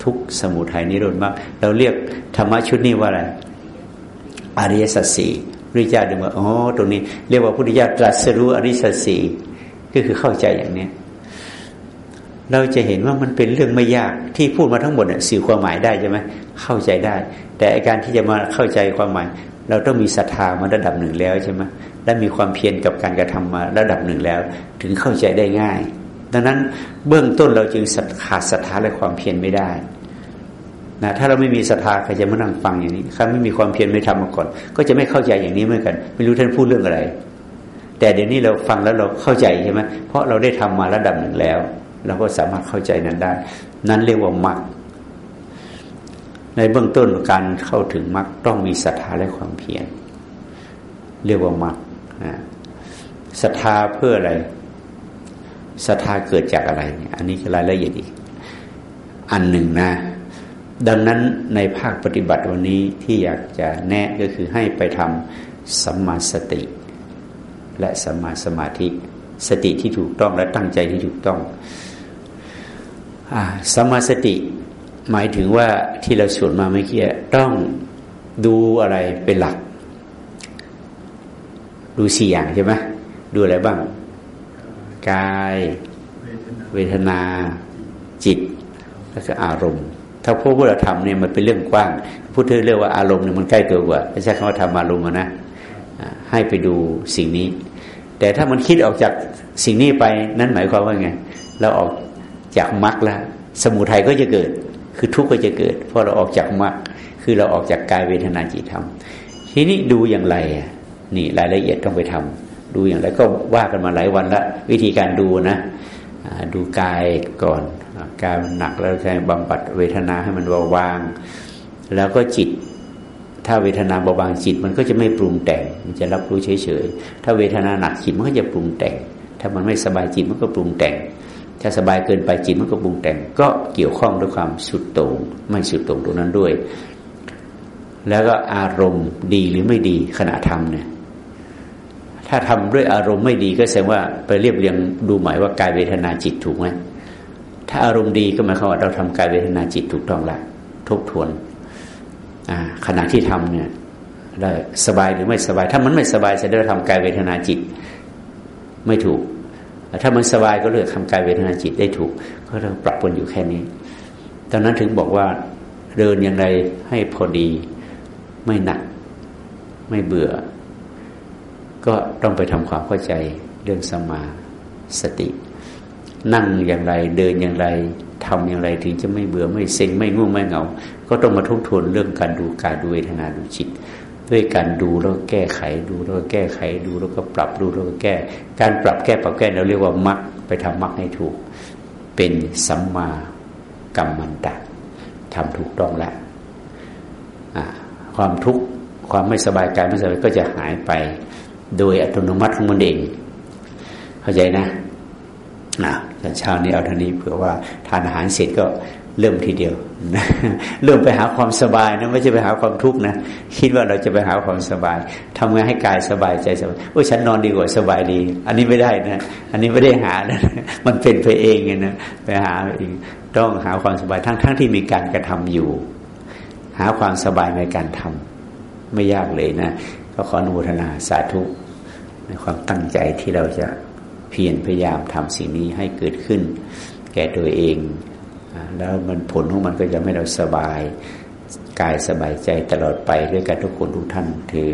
ทุกสมุทัยนิโรธมากเราเรียกธรรมะชุดนี้ว่าอะไรอริยสัจสี่ พระเจ้าดินมาอ๋อตรงนี้ เรียกว่าพุทธิยาตรัสรู้อริสสีก็คือเข้าใจอย่างเนี้ยเราจะเห็นว่ามันเป็นเรื่องไม่ยากที่พูดมาทั้งหมดสื่อความหมายได้ใช่ไหมเข้าใจได้ แต่การที่จะมาเข้าใจความหมาย เราต้องมีศรัทธามาระดับหนึ่งแล้วใช่ไหมและมีความเพียรกับการกระทำมาระดับหนึ่งแล้ว ถึงเข้าใจได้ง่าย ดังนั้นเบื้องต้นเราจึงขาดศรัทธาและความเพียรไม่ได้ นะถ้าเราไม่มีศรัทธาใครจะมานั่งฟังอย่างนี้ใครไม่มีความเพียรไม่ทำมาก่อน ก็จะไม่เข้าใจอย่างนี้เหมือนกัน ไม่รู้ท่านพูดเรื่องอะไร แต่เดี๋ยวนี้เราฟังแล้วเราเข้าใจใช่ไหมเพราะเราได้ทำมาระดับหนึ่งแล้ว เราก็สามารถเข้าใจนั้นได้ นั้นเรียกว่ามรรคในเบื้องต้นการเข้าถึงมรรคต้องมีศรัทธาและความเพียรเรียกว่ามรรคศรัทธาเพื่ออะไรศรัทธาเกิดจากอะไร อันนี้คือรายละเอียดอีก อันหนึ่งนะ ดังนั้นในภาคปฏิบัติวันนี้ที่อยากจะแนะก็คือให้ไปทำสัมมาสติ และสัมมาสมาธิ สติที่ถูกต้องและตั้งใจที่ถูกต้องอสัมมาสติหมายถึงว่าที่เราสวดมาเมื่อกี้ต้องดูอะไรเป็นหลัก ดูสี่อย่างใช่ไหมดูอะไรบ้าง กาย เวทนา จิต และก็อารมณ์ ถ้าพวกพุทธธรรมเนี่ยมันเป็นเรื่องกว้างพุทธเรียกว่าอารมณ์เนี่ยมันใกล้ตัวกว่าไม่ใช่คำว่าธรรมอารมณ์นะให้ไปดูสิ่งนี้ แต่ถ้ามันคิดออกจากสิ่งนี้ไปนั้นหมายความว่าไง เราออกจากมรรคแล้วสมุทัยก็จะเกิด คือทุกข์ก็จะเกิด เพราะเราออกจากมรรคคือเราออกจากกายเวทนาจิตธรรม ทีนี้ดูอย่างไรนี่รายละเอียดต้องไปทำดูอย่างไรก็ว่ากันมาหลายวันละวิธีการดูนะดูกายก่อน กายมันหนักแล้วใช้บำบัดเวทนาให้มันเบาบาง แล้วก็จิต ถ้าเวทนาเบาบางจิต มันก็จะไม่ปรุงแต่ง มันจะรับรู้เฉยๆ ถ้าเวทนาหนักจิตมันก็จะปรุงแต่ง ถ้ามันไม่สบายจิตมันก็ปรุงแต่ง ถ้าสบายเกินไปจิตมันก็ปรุงแต่ง ก็เกี่ยวข้องด้วยความสุดโต่งไม่สุดโต่งตรงนั้นด้วย แล้วก็อารมณ์ดีหรือไม่ดีขณะทำเนี่ยถ้าทำด้วยอารมณ์ไม่ดีก็แสดงว่าไปเรียบเรียงดูหมายว่ากายเวทนาจิตถูกไหม ถ้าอารมณ์ดีก็หมายความว่าเราทำกายเวทนาจิตถูกต้องละทบทวนขณะที่ทำเนี่ยได้สบายหรือไม่สบาย ถ้ามันไม่สบายจะได้ทำกายเวทนาจิตไม่ถูก ถ้ามันสบายก็เลือกทำกายเวทนาจิตได้ถูก ก็ต้องปรับปนอยู่แค่นี้ตอนนั้นถึงบอกว่าเดินอย่างไรให้พอดีไม่หนัก ไม่เบื่อ ก็ต้องไปทำความเข้าใจเรื่องสมาสติ นั่งอย่างไร เดินอย่างไรทำอย่างไรถึงจะไม่เบื่อไม่เซ็งไม่ง่วงไม่เหงา ก็ต้องมาทบทวนเรื่องการดูกายดูเวทนาดูจิต ด้วยการดูแล้วแก้ไขดูแล้วแก้ไขดูแล้วก็ปรับดูแล้วก็แก้ การปรับแก้ปรับแก้เราเรียกว่ามักไปทำมักให้ถูก เป็นสัมมากัมมันตะทำถูกต้องแล้วความทุกข์ความไม่สบายกายไม่สบายก็จะหายไป โดยอัตโนมัติของมันเอง เข้าใจนะ นะเช้านี้เอาท่านี้เผื่อว่าทานอาหารเสร็จก็เริ่มทีเดียว เริ่มไปหาความสบายนะไม่ใช่ไปหาความทุกข์นะคิดว่าเราจะไปหาความสบายทำงานให้กายสบายใจสบายโอ้ฉันนอนดีกว่าสบายดี อันนี้ไม่ได้นะอันนี้ไม่ได้หานะมันเป็นไปเองไงนะไปหาเองต้องหาความสบายทั้งทั้งที่มีการกระทำอยู่ หาความสบายในการทำไม่ยากเลยนะก็ขออนุโมทนาสาธุในความตั้งใจที่เราจะ เพียรพยายามทำสิ่งนี้ให้เกิดขึ้น แก่ตัวเอง แล้วมันผลของมันก็จะให้เราสบายกายสบายใจตลอดไปด้วยกันทุกคนทุกท่านถือ